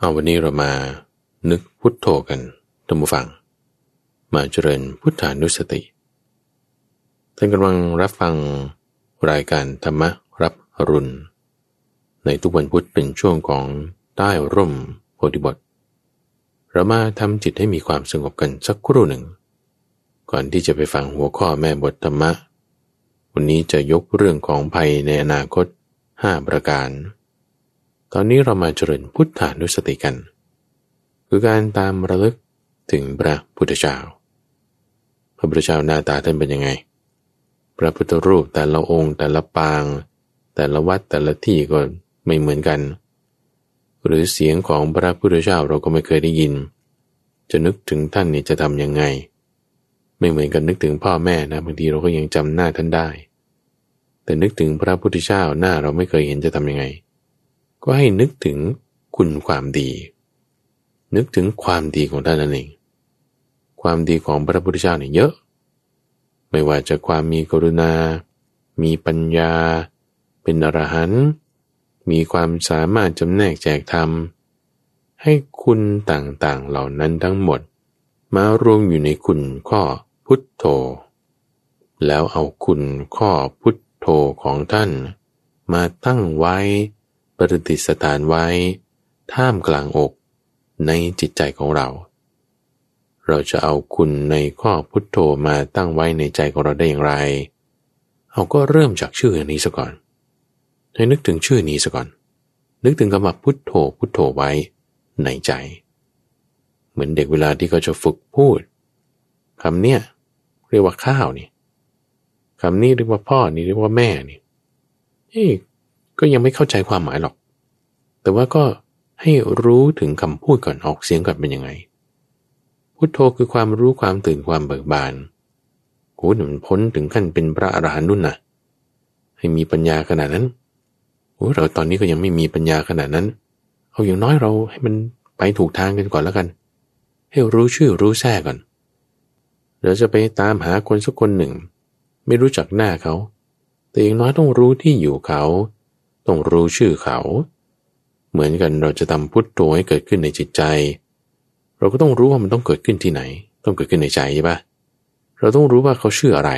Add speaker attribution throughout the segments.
Speaker 1: เอาวันนี้เรามานึกพุทโธกันท่านผู้ฟัง มาเจริญพุทธานุสติ ท่านกำลังรับฟังรายการธรรมรับอรุณ ในทุกวันพุธเป็นช่วงของใต้ร่มโพธิบท เรามาทำจิตให้มีความสงบกันสักครู่หนึ่ง ก่อนที่จะไปฟังหัวข้อแม่บทธรรมะ วันนี้จะยกเรื่องของภัยในอนาคต 5 ประการ ตอนนี้เรามาเจริญพุทธานุสติกัน คือการตามระลึกถึงพระพุทธเจ้า พระพุทธเจ้าหน้าตาท่านเป็นยังไง พระพุทธรูปแต่ละองค์แต่ละปาง แต่ละวัดแต่ละที่ก็ไม่เหมือนกัน หรือเสียงของพระพุทธเจ้าเราก็ไม่เคยได้ยิน จะนึกถึงท่านนี่จะทำยังไง ไม่เหมือนกันนึกถึงพ่อแม่นะบางทีเราก็ยังจำหน้าท่านได้ แต่นึกถึงพระพุทธเจ้าหน้าเราไม่เคยเห็นจะทำยังไง ก็ให้นึกถึงคุณความดี นึกถึงความดีของท่านนั่นเอง ความดีของพระพุทธเจ้าเนี่ยเยอะ ไม่ว่าจะความมีกรุณา มีปัญญา เป็นอรหันต์มีความสามารถจำแนกแจกธรรม ให้คุณต่างๆเหล่านั้นทั้งหมด มารวมอยู่ในคุณข้อพุทโธ แล้วเอาคุณข้อพุทโธของท่าน มาตั้งไว้ ประดิษฐานไว้ ท่ามกลางอกในจิตใจของเรา เราจะเอาคุณในข้อพุทโธมาตั้งไว้ในใจของเราได้อย่างไร เราก็เริ่มจากชื่อนี้ซะก่อน ให้นึกถึงชื่อนี้ซะก่อน นึกถึงคำว่าพุทโธพุทโธไว้ในใจ เหมือนเด็กเวลาที่เขาจะฝึกพูดคำเนี้ยเรียกว่าข้าวนี่คำนี้เรียกว่าพ่อนี่เรียกว่าแม่นี่เฮ้ ก็ยังไม่เข้าใจความหมายหรอก แต่ว่าก็ให้รู้ถึงคำพูดก่อนออกเสียงก่อนเป็นยังไง พุทโธคือความรู้ความตื่นความเบิกบานโอ้หนึ่งพ้นถึงขั้นเป็นพระอรหันต์นุ่นนะให้มีปัญญาขนาดนั้นโอ้เราตอนนี้ก็ยังไม่มีปัญญาขนาดนั้น เอาอย่างน้อยเราให้มันไปถูกทางกันก่อนแล้วกัน ให้รู้ชื่อรู้แท้ก่อน เราจะไปตามหาคนสักคนหนึ่ง ไม่รู้จักหน้าเขา แต่อย่างน้อยต้องรู้ที่อยู่เขา ต้องรู้ชื่อเขา เหมือนกันเราจะทำพุทโธให้เกิดขึ้นในจิตใจ เราก็ต้องรู้ว่ามันต้องเกิดขึ้นที่ไหน ต้องเกิดขึ้นในใจใช่ปะเราต้องรู้ว่าเขาชื่ออะไร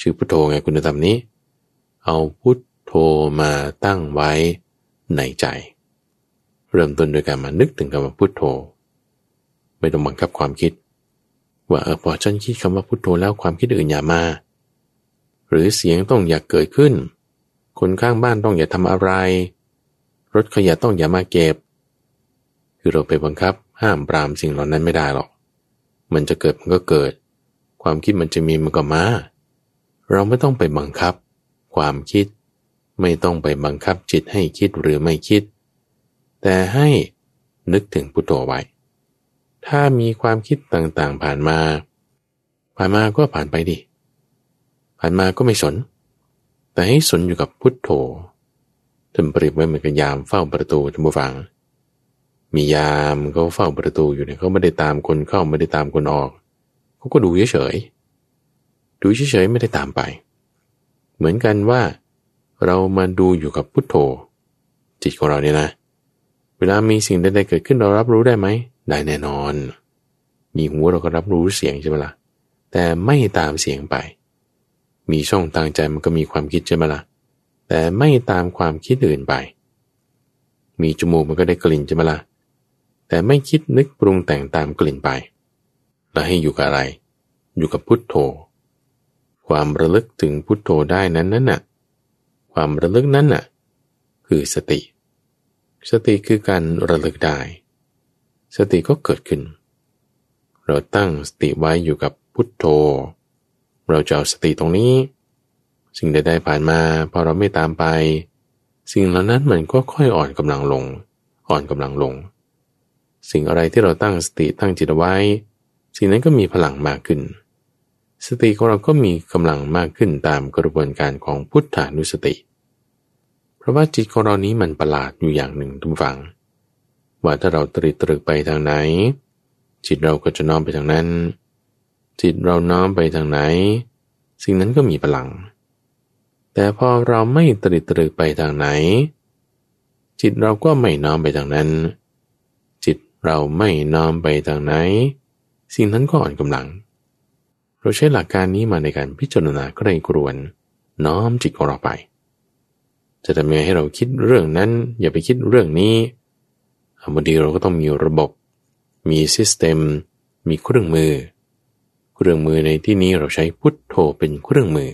Speaker 1: ชื่อพุทโธไงคุณธรรมนี้ เอาพุทโธมาตั้งไว้ในใจ เริ่มต้นโดยการมานึกถึงคำว่าพุทโธ ไม่ต้องบังคับความคิด ว่าเออพอฉันคิดคำว่าพุทโธแล้วความคิดอื่นอย่ามา หรือเสียงต้องอยากเกิดขึ้น คนข้างบ้านต้องอย่าทำอะไร รถขยะต้องอย่ามาเก็บ คือเราไปบังคับห้ามปรามสิ่งเหล่านั้นไม่ได้หรอก มันจะเกิดมันก็เกิด ความคิดมันจะมีมันก็มา เราไม่ต้องไปบังคับ ความคิด ไม่ต้องไปบังคับจิตให้คิดหรือไม่คิด แต่ให้นึกถึงพุทโธไว้ ถ้ามีความคิดต่างๆผ่านมา ผ่านมาก็ผ่านไปดิ ผ่านมาก็ไม่สน แต่ให้สนอยู่กับพุทโธท่านเปรียบไว้เหมือนกับยามเฝ้าประตูท่านผู้ฟัง มียามเขาเฝ้าประตูอยู่เนี่ยเขาไม่ได้ตามคนเข้าไม่ได้ตามคนออกเขาก็ดูเฉยๆดูเฉยๆไม่ได้ตามไป เหมือนกันว่า เรามาดูอยู่กับพุทโธ จิตของเราเนี่ยนะ เวลามีสิ่งใดๆเกิดขึ้นเรารับรู้ได้ไหมได้แน่นอน มีหูเราก็รับรู้เสียงใช่ไหมละ่ะแต่ไม่ตามเสียงไป มีช่องทางใจมันก็มีความคิดใช่ไหมละ่ะ แต่ไม่ตามความคิดอื่นไป มีจมูกมันก็ได้กลิ่นใช่ไหมละ่ะ แต่ไม่คิดนึกปรุงแต่งตามกลิ่นไป แล้วให้อยู่กับอะไร อยู่กับพุทโธ ความระลึกถึงพุทโธได้นั้นนั่นน่ะ ความระลึกนั้นน่ะ คือสติ สติคือการระลึกได้ สติก็เกิดขึ้น เราตั้งสติไว้อยู่กับพุทโธ เราจะเอาสติตรงนี้ สิ่งใดๆผ่านมาพอเราไม่ตามไป สิ่งเหล่านั้นมันก็ค่อยอ่อนกำลังลง อ่อนกำลังลง สิ่งอะไรที่เราตั้งสติตั้งจิตไว้ สิ่งนั้นก็มีพลังมากขึ้น สติของเราก็มีกำลังมากขึ้นตามกระบวนการของพุทธานุสติ เพราะว่าจิตของเรานี้มันประหลาดอยู่อย่างหนึ่งทุกฝัง ว่าถ้าเราตรึกตรึกไปทางไหน จิตเราก็จะน้อมไปทางนั้น จิตเราน้อมไปทางไหน สิ่งนั้นก็มีพลัง แต่พอเราไม่ตริตรึกไปทางไหน จิตเราก็ไม่น้อมไปทางนั้น จิตเราไม่น้อมไปทางไหน สิ่งนั้นก็อ่อนกำลัง เราใช้หลักการนี้มาในการพิจารณาใกล้กรวน น้อมจิตของเราไป จะทำยังไงให้เราคิดเรื่องนั้น อย่าไปคิดเรื่องนี้บางทีเราก็ต้องมีระบบ มีซิสเต็ม มีเครื่องมือเเครื่องมือในที่นี้เราใช้พุทโธเป็นเครื่องมือ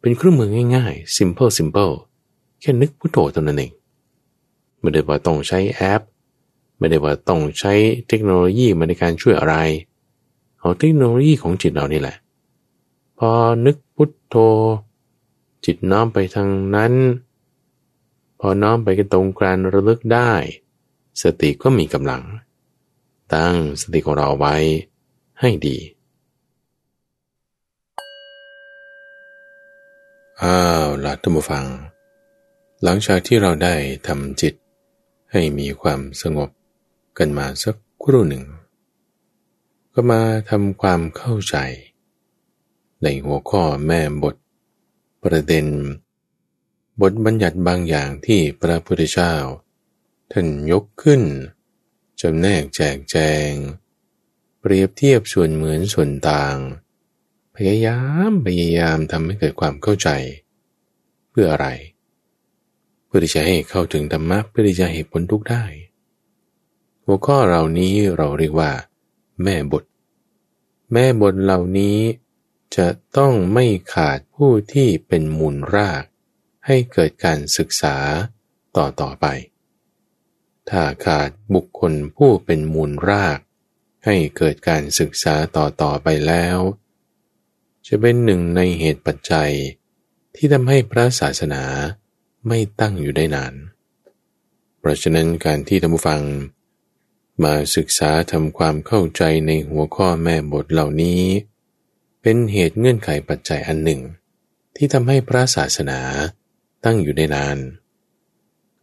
Speaker 1: เป็นเครื่องมือง่ายๆ simple simple แค่นึกพุทโธเท่านั้นเอง ไม่ได้ว่าต้องใช้แอป ไม่ได้ว่าต้องใช้เทคโนโลยีมาในการช่วยอะไร เอาเทคโนโลยีของจิตเรานี่แหละ พอนึกพุทโธ จิตน้อมไปทางนั้น พอน้อมไปกันตรงกลางระลึกได้ สติก็มีกำลัง ตั้งสติของเราไว้ให้ดี อ้าวล่ะท่านผู้ฟัง หลังจากที่เราได้ทำจิตให้มีความสงบกันมาสักครู่หนึ่ง ก็มาทำความเข้าใจ ในหัวข้อแม่บท ประเด็น บทบัญญัติบางอย่างที่พระพุทธเจ้า ท่านยกขึ้นจำแนกแจกแจง เปรียบเทียบส่วนเหมือนส่วนต่าง พยายามพยายามทำให้เกิดความเข้าใจ เพื่ออะไร เพื่อที่จะให้เข้าถึงธรรมะเพื่อที่จะเหตุผลทุกได้ หัวข้อเหล่านี้เราเรียกว่า แม่บท แม่บทเหล่านี้จะต้องไม่ขาดผู้ที่เป็นมูลราก ให้เกิดการศึกษาต่อต่อไป ถ้าขาดบุคคลผู้เป็นมูลราก ให้เกิดการศึกษาต่อต่อไปแล้ว จะเป็นหนึ่งในเหตุปัจจัย ที่ทำให้พระศาสนาไม่ตั้งอยู่ได้นาน เพราะฉะนั้นการที่ท่านผู้ฟัง มาศึกษาทำความเข้าใจในหัวข้อแม่บทเหล่านี้ เป็นเหตุเงื่อนไขปัจจัยอันหนึ่ง ที่ทำให้พระศาสนาตั้งอยู่ได้นาน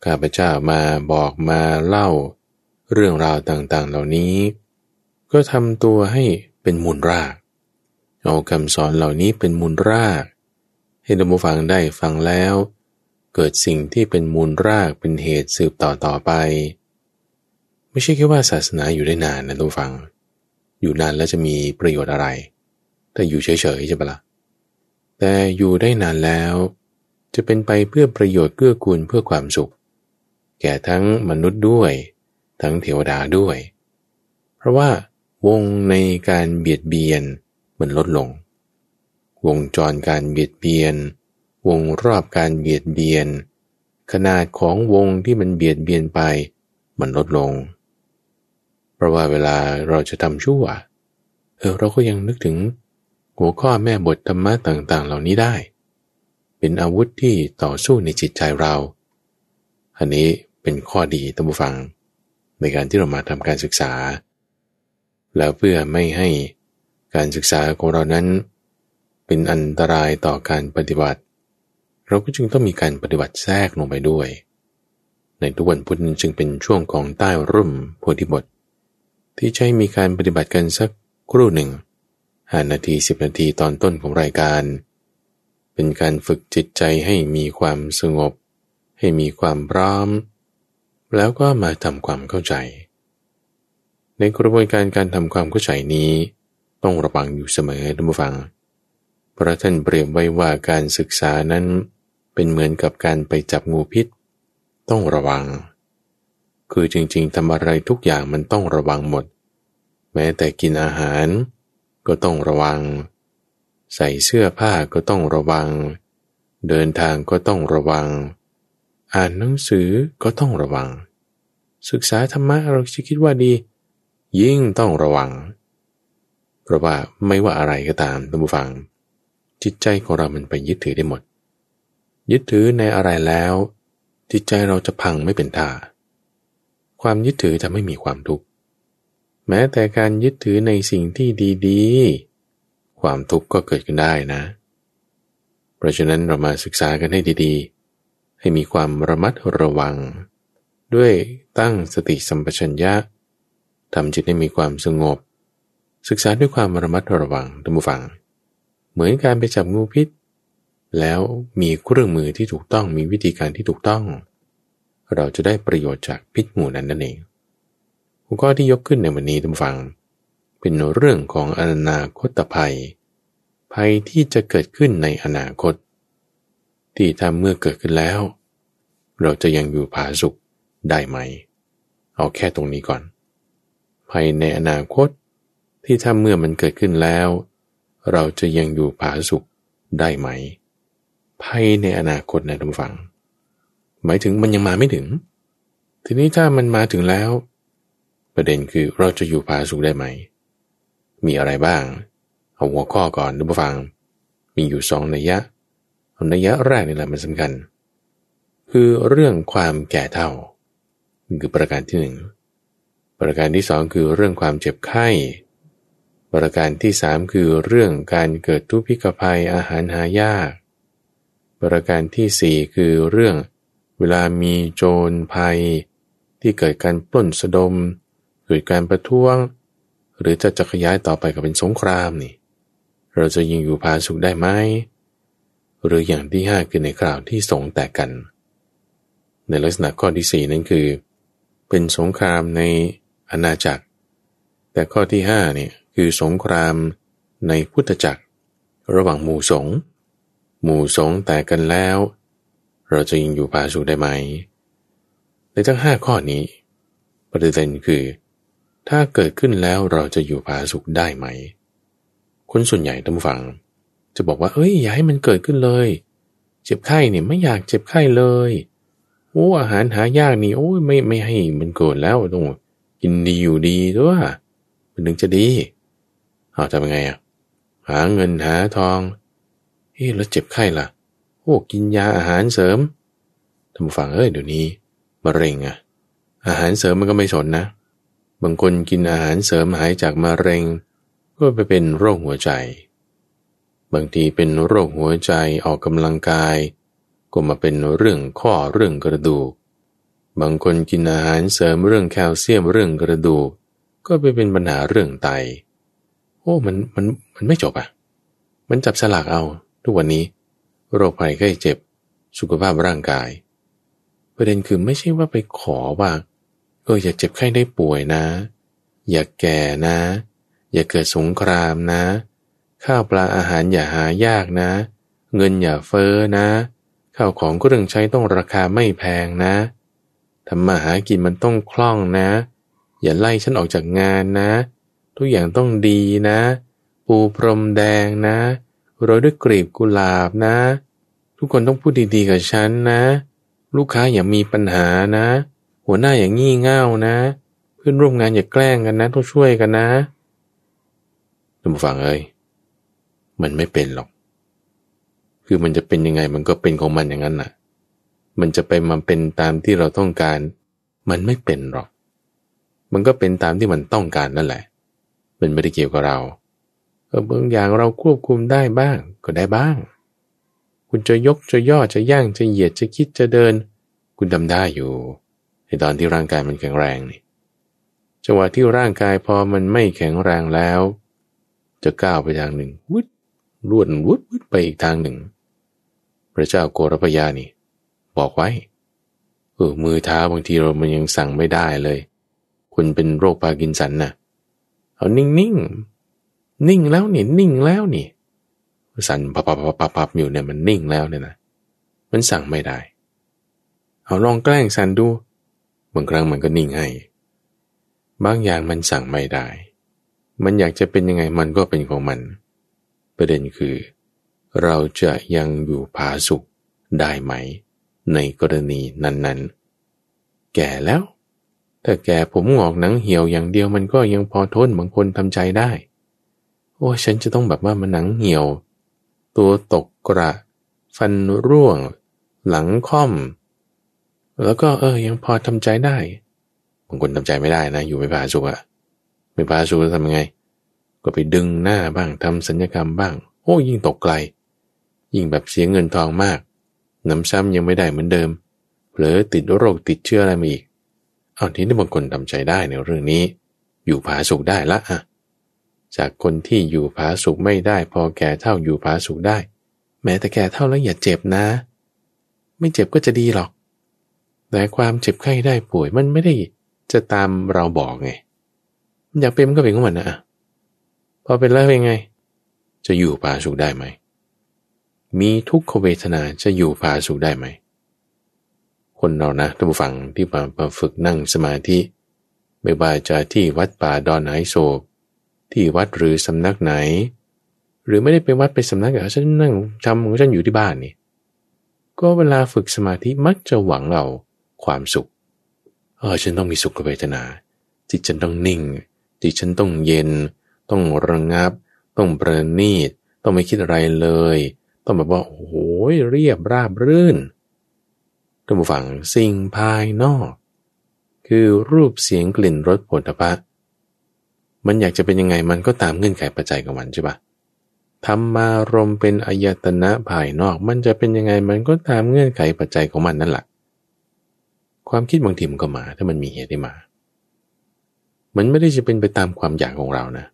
Speaker 1: ข้าพเจ้ามาบอกมาเล่า เรื่องราวต่างๆเหล่านี้ ก็ทำตัวให้เป็นมูลราก เอาคำสอนเหล่านี้เป็นมูลราก ให้ท่านบูฟังได้ฟังแล้ว เกิดสิ่งที่เป็นมูลรากเป็นเหตุสืบต่อต่อไป ไม่ใช่แค่ว่าศาสนาอยู่ได้นานนะทุกฟัง อยู่นานแล้วจะมีประโยชน์อะไรแต่อยู่เฉยๆใช่ปะละ่ะแต่อยู่ได้นานแล้ว จะเป็นไปเพื่อประโยชน์เกื้อกูลเพื่อความสุข แก่ทั้งมนุษย์ด้วย ทั้งเทวดาด้วย เพราะว่าวงในการเบียดเบียน มันลดลง วงจรการเบียดเบียน วงรอบการเบียดเบียน ขนาดของวงที่มันเบียดเบียนไป มันลดลง เพราะว่าเวลาเราจะทำชั่ว เออเราก็ยังนึกถึงหัวข้อแม่บทธรรมะต่างๆ เหล่านี้ได้ เป็นอาวุธที่ต่อสู้ในจิตใจเรา อันนี้เป็นข้อดีตั้งฟัง ในการที่เรามาทำการศึกษา แล้วเพื่อไม่ให้ การศึกษาของเรานั้น เป็นอันตรายต่อการปฏิบัติ เราก็จึงต้องมีการปฏิบัติแทรกลงไปด้วย ในทุกวันพุธจึงเป็นช่วงของใต้ร่มโพธิบท ที่ใช้มีการปฏิบัติกันสักครู่หนึ่งห้านาทีสิบนาทีตอนต้นของรายการ เป็นการฝึกจิตใจให้มีความสงบ ให้มีความพร้อม แล้วก็มาทำความเข้าใจ ในกระบวนการการทำความเข้าใจนี้ ต้องระวังอยู่เสมอท่านผู้ฟังพระท่านเปรียบไว้ว่าการศึกษานั้นเป็นเหมือนกับการไปจับงูพิษ ต้องระวัง คือจริงๆทำอะไรทุกอย่างมันต้องระวังหมด แม้แต่กินอาหารก็ต้องระวัง ใส่เสื้อผ้าก็ต้องระวัง เดินทางก็ต้องระวัง อ่านหนังสือก็ต้องระวัง ศึกษาธรรมะเราจะคิดว่าดี ยิ่งต้องระวัง เพราะว่าไม่ว่าอะไรก็ตามท่านผู้ฟัง จิตใจของเรามันไปยึดถือได้หมด ยึดถือในอะไรแล้ว จิตใจเราจะพังไม่เป็นท่า ความยึดถือจะไม่มีความทุกข์แม้แต่การยึดถือในสิ่งที่ดีๆ ความทุกข์ก็เกิดขึ้นได้นะ เพราะฉะนั้นเรามาศึกษากันให้ดีๆ ให้มีความระมัดระวัง ด้วยตั้งสติสัมปชัญญะทำจิตให้มีความสงบ ศึกษาด้วยความระมัดระวังท่านผู้ฟัง เหมือนการไปจับงูพิษ แล้วมีเครื่องมือที่ถูกต้องมีวิธีการที่ถูกต้อง เราจะได้ประโยชน์จากพิษหมู่นั้นนั่นเองหหัวข้อที่ยกขึ้นในวันนี้ท่านฟัง เป็นเรื่องของอนาคตภัย ภัยที่จะเกิดขึ้นในอนาคต ที่ถ้าเมื่อเกิดขึ้นแล้ว เราจะยังอยู่ผาสุขได้ไหม เอาแค่ตรงนี้ก่อน ภัยในอนาคต ที่ถ้าเมื่อมันเกิดขึ้นแล้ว เราจะยังอยู่ผาสุขได้ไหมภัยในอนาคตนะท่านฟัง หมายถึงมันยังมาไม่ถึง ทีนี้ถ้ามันมาถึงแล้ว ประเด็นคือเราจะอยู่ผาสุขได้ไหม มีอะไรบ้าง เอาหัวข้อก่อนท่านฟัง มีอยู่สองนัยยะนัยยะแรกนี่แหละมันสำคัญ คือเรื่องความแก่เท่าคือประการที่หนึ่งประการที่สองคือเรื่องความเจ็บไข้ ประการที่สามคือเรื่องการเกิดทุพพิกภัยอาหารหายาก ประการที่สี่คือเรื่องเวลามีโจรภัย ที่เกิดการปล้นสะดม เกิดการประท้วง หรือจะจะขยายต่อไปกับเป็นสงครามนี่ เราจะยิงอยู่พาสุขได้ไหมหรืออย่างที่ห้าคือในคราวที่สงแตกกัน ในลักษณะข้อที่สี่นั้นคือ เป็นสงครามในอาณาจักร แต่ข้อที่ห้าเนี่ย คือสงครามในพุทธจักร ระหว่างหมู่สงหมู่สงแต่กันแล้ว เราจะยังอยู่ผาสุขได้ไหม ในทั้งห้าข้อนี้ ประเด็นคือ ถ้าเกิดขึ้นแล้วเราจะอยู่ผาสุขได้ไหม คนส่วนใหญ่ท่านฟัง จะบอกว่า เอ้ยอย่าให้มันเกิดขึ้นเลย เจ็บไข้เนี่ยไม่อยากเจ็บไข้เลยโอ้อาหารหายากนี่โอ้ยไม่ไม่ให้มันเกิดแล้วต้องกินดีอยู่ดีด้วยมันถึงจะดี เอาทำยังไงอะหาเงินหาทองเฮ้แล้วเจ็บไข้ล่ะโอ้กินยาอาหารเสริมทำฟังเอ้ยเดี๋ยวนี้มะเร็งอะอาหารเสริมมันก็ไม่สนนะ บางคนกินอาหารเสริมหายจากมะเร็ง ก็ไปเป็นโรคหัวใจ บางทีเป็นโรคหัวใจออกกำลังกาย ก็มาเป็นเรื่องข้อเรื่องกระดูก บางคนกินอาหารเสริมเรื่องแคลเซียมเรื่องกระดูก ก็ไปเป็นปัญหาเรื่องไต โอ้มันมันมันไม่จบอะ่ะ มันจับสลากเอา ทุกวันนี้ โรคภัยไข้เจ็บ สุขภาพร่างกาย ประเด็นคือไม่ใช่ว่าไปขอว่าเอออย่าเจ็บไข้ได้ป่วยนะ อย่าแก่นะ อย่าเกิดสงครามนะ ข้าวปลาอาหารอย่าหายากนะ เงินอย่าเฟ้อนะข้าวของเครื่องใช้ต้องราคาไม่แพงนะทำมาหากินมันต้องคล่องนะ อย่าไล่ฉันออกจากงานนะ ทุกอย่างต้องดีนะ ปูพรมแดงนะโรยด้วยกลีบกุหลาบนะ ทุกคนต้องพูดดีๆกับฉันนะ ลูกค้าอย่ามีปัญหานะ หัวหน้าอย่างงี่เง่านะ เพื่อนร่วมงานอย่าแกล้งกันนะ ต้องช่วยกันนะท่านผู้ฟังเอ้ยมันไม่เป็นหรอก คือมันจะเป็นยังไงมันก็เป็นของมันอย่างนั้นน่ะ มันจะไปมาเป็นตามที่เราต้องการ มันไม่เป็นหรอก มันก็เป็นตามที่มันต้องการนั่นแหละ มันไม่ได้เกี่ยวกับเราเออบางอย่างเราควบคุมได้บ้างก็ได้บ้าง คุณจะยกจะย่อจะย่างจะเหยียดจะคิดจะเดิน คุณทำได้อยู่ ในตอนที่ร่างกายมันแข็งแรงนี่จังหวะที่ร่างกายพอมันไม่แข็งแรงแล้ว จะก้าวไปทางหนึ่งวุดล้วนวุดวุดไปอีกทางหนึ่ง พระเจ้าโกรพยานี่ บอกไว้เออมือเท้าบางทีเรามันยังสั่งไม่ได้เลย คุณเป็นโรคพาร์กินสันนะ่ะ เอานิ่งนิ่งนิ่งแล้วนี่นิ่งแล้วนี่สั่นปับปับปับปับปับอยู่เนี่ยมันนิ่งแล้วเนี่ยนะมันสั่งไม่ได้ เอาลองแกล้งสั่นดูบางครั้งมันก็นิ่งให้ บางอย่างมันสั่งไม่ได้ มันอยากจะเป็นยังไงมันก็เป็นของมัน ประเด็นคือ เราจะยังอยู่ผาสุขได้ไหม ในกรณีนั้นๆ แก่แล้ว ถ้าแก่ผมงอกหนังเหี่ยวอย่างเดียวมันก็ยังพอทนบางคนทำใจได้ โอ้ฉันจะต้องแบบว่ามันหนังเหี่ยว ตัวตกกระ ฟันร่วง หลังค่อม แล้วก็เออ ยังพอทำใจได้ บางคนทำใจไม่ได้นะ อยู่ไม่พาสุกอะไม่พาสุกทำยังไง ก็ไปดึงหน้าบ้างทำสัญญกรรมบ้าง โอ้ยิ่งตกไกล ยิ่งแบบเสียเงินทองมากน้ำซ้ำยังไม่ได้เหมือนเดิมเผลอติดโรคติดเชื้ออะไรมาอีก เอาทีนี้บางคนทำใจได้ในเรื่องนี้ อยู่ผาสุกได้ละอะจากคนที่อยู่ผาสุกไม่ได้ พอแก่เท่าอยู่ผาสุกได้ แม้แต่แก่เท่าแล้วอย่าเจ็บนะ ไม่เจ็บก็จะดีหรอก แต่ความเจ็บไข้ได้ป่วยมันไม่ได้จะตามเราบอกไงอยากเป็นมันก็เป็นของมันนะพอเป็นแล้วเป็นไง จะอยู่ผาสุขได้ไหมมีทุกขเวทนาจะอยู่ผาสุขได้ไหม คนเรานะท่านผู้ฟังที่มามาฝึกนั่งสมาธิ ไม่ว่าจะที่วัดป่าดอนไฮโศก ที่วัดหรือสำนักไหน หรือไม่ได้ไปวัดไปสำนักอะฉันนั่งทำของฉันอยู่ที่บ้านนี่ก็เวลาฝึกสมาธิมักจะหวังเอาความสุขเออฉันต้องมีสุขเวทนา จิตฉันต้องนิ่ง จิตฉันต้องเย็น ต้องระงับ ต้องประณีต ต้องไม่คิดอะไรเลย ต้องแบบว่าโอ้โหเรียบราบรื่น ท่านผู้ฟังสิ่งภายนอก คือรูปเสียงกลิ่นรสผลพะมันอยากจะเป็นยังไงมันก็ตามเงื่อนไขปัจจัยของมันใช่ปะธรรมารมเป็นอายตนะภายนอก มันจะเป็นยังไงมันก็ตามเงื่อนไขปัจจัยของมันนั่นแหละความคิดบางทีมันก็มา ถ้ามันมีเหตุได้มา มันไม่ได้จะเป็นไปตามความอยากของเรานะ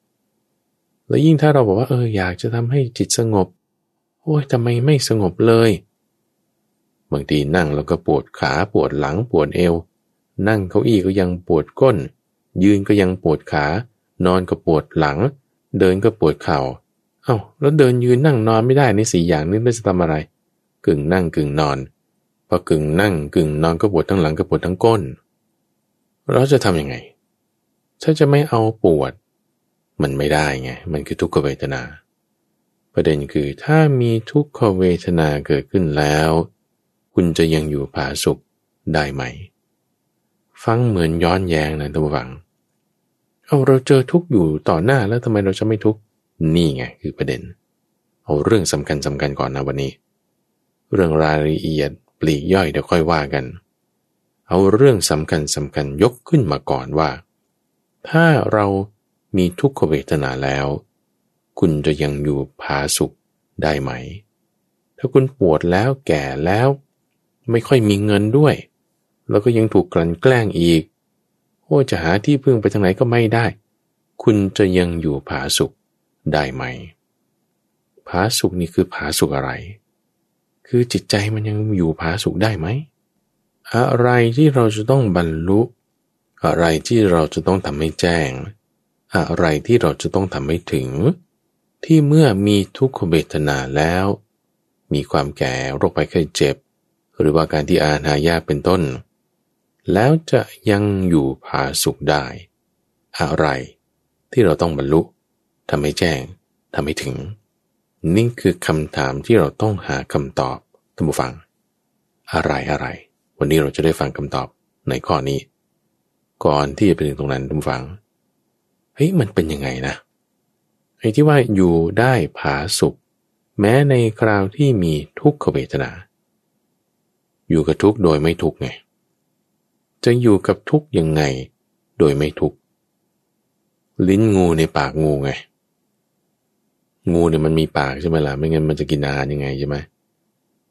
Speaker 1: แล้วยิ่งถ้าเราบอกว่าเอออยากจะทำให้จิตสงบ โอ้ยทำไมไม่สงบเลย บางทีนั่งแล้วก็ปวดขาปวดหลังปวดเอว นั่งเก้าอี้ก็ยังปวดก้น ยืนก็ยังปวดขา นอนก็ปวดหลัง เดินก็ปวดเขา่า เอา้าแล้วเดินยืนนั่งนอนไม่ได้ในสี่อย่างนี้เราจะทำอะไร กึ่งนั่งกึ่งนอนพอกึ่งนั่งกึ่งนอนก็ปวดทั้งหลังก็ปวดทั้งก้น เราจะทํำยังไง ถ้าจะไม่เอาปวด มันไม่ได้ไง มันคือทุกขเวทนา ประเด็นคือถ้ามีทุกขเวทนาเกิดขึ้นแล้ว คุณจะยังอยู่ผาสุขได้ไหม ฟังเหมือนย้อนแย้งนะท่านผู้ฟัง เอาเราเจอทุกอยู่ต่อหน้าแล้วทำไมเราจะไม่ทุกนี่ไงคือประเด็น เอาเรื่องสำคัญสำคัญก่อนนะวันนี้ เรื่องรายละเอียดปลีกย่อยเดี๋ยวค่อยว่ากัน เอาเรื่องสำคัญสำคัญยกขึ้นมาก่อนว่า ถ้าเรามีทุกขเวทนาแล้ว คุณจะยังอยู่ผาสุขได้ไหม ถ้าคุณปวดแล้วแก่แล้ว ไม่ค่อยมีเงินด้วย แล้วก็ยังถูกกลั่นแกล้งอีก โอ้จะหาที่พึ่งไปทางไหนก็ไม่ได้ คุณจะยังอยู่ผาสุขได้ไหมผาสุกนี่คือผาสุกอะไร คือจิตใจมันยังอยู่ผาสุกได้ไหม อะไรที่เราจะต้องบรรลุ อะไรที่เราจะต้องทำให้แจ้ง อะไรที่เราจะต้องทำให้ถึง ที่เมื่อมีทุกขเวทนาแล้ว มีความแก่โรคภัยไข้เจ็บ หรือว่าการที่อาหายาเป็นต้น แล้วจะยังอยู่ผาสุขได้ อะไรที่เราต้องบรรลุทำให้แจ้งทำให้ถึง นี่คือคำถามที่เราต้องหาคำตอบท่านผู้ฟัง อะไรอะไร วันนี้เราจะได้ฟังคำตอบในข้อนี้ ก่อนที่จะไปถึงตรงนั้นท่านผู้ฟังเฮ้ยมันเป็นยังไงนะไอ้ที่ว่าอยู่ได้ผาสุข แม้ในคราวที่มีทุกขเวทนา อยู่กับทุกโดยไม่ทุกไงจะอยู่กับทุกยังไง โดยไม่ทุกลิ้นงูในปากงูไง งูเนี่ยมันมีปากใช่ไหมล่ะ ไม่งั้นมันจะกินอาหารยังไงใช่ไหม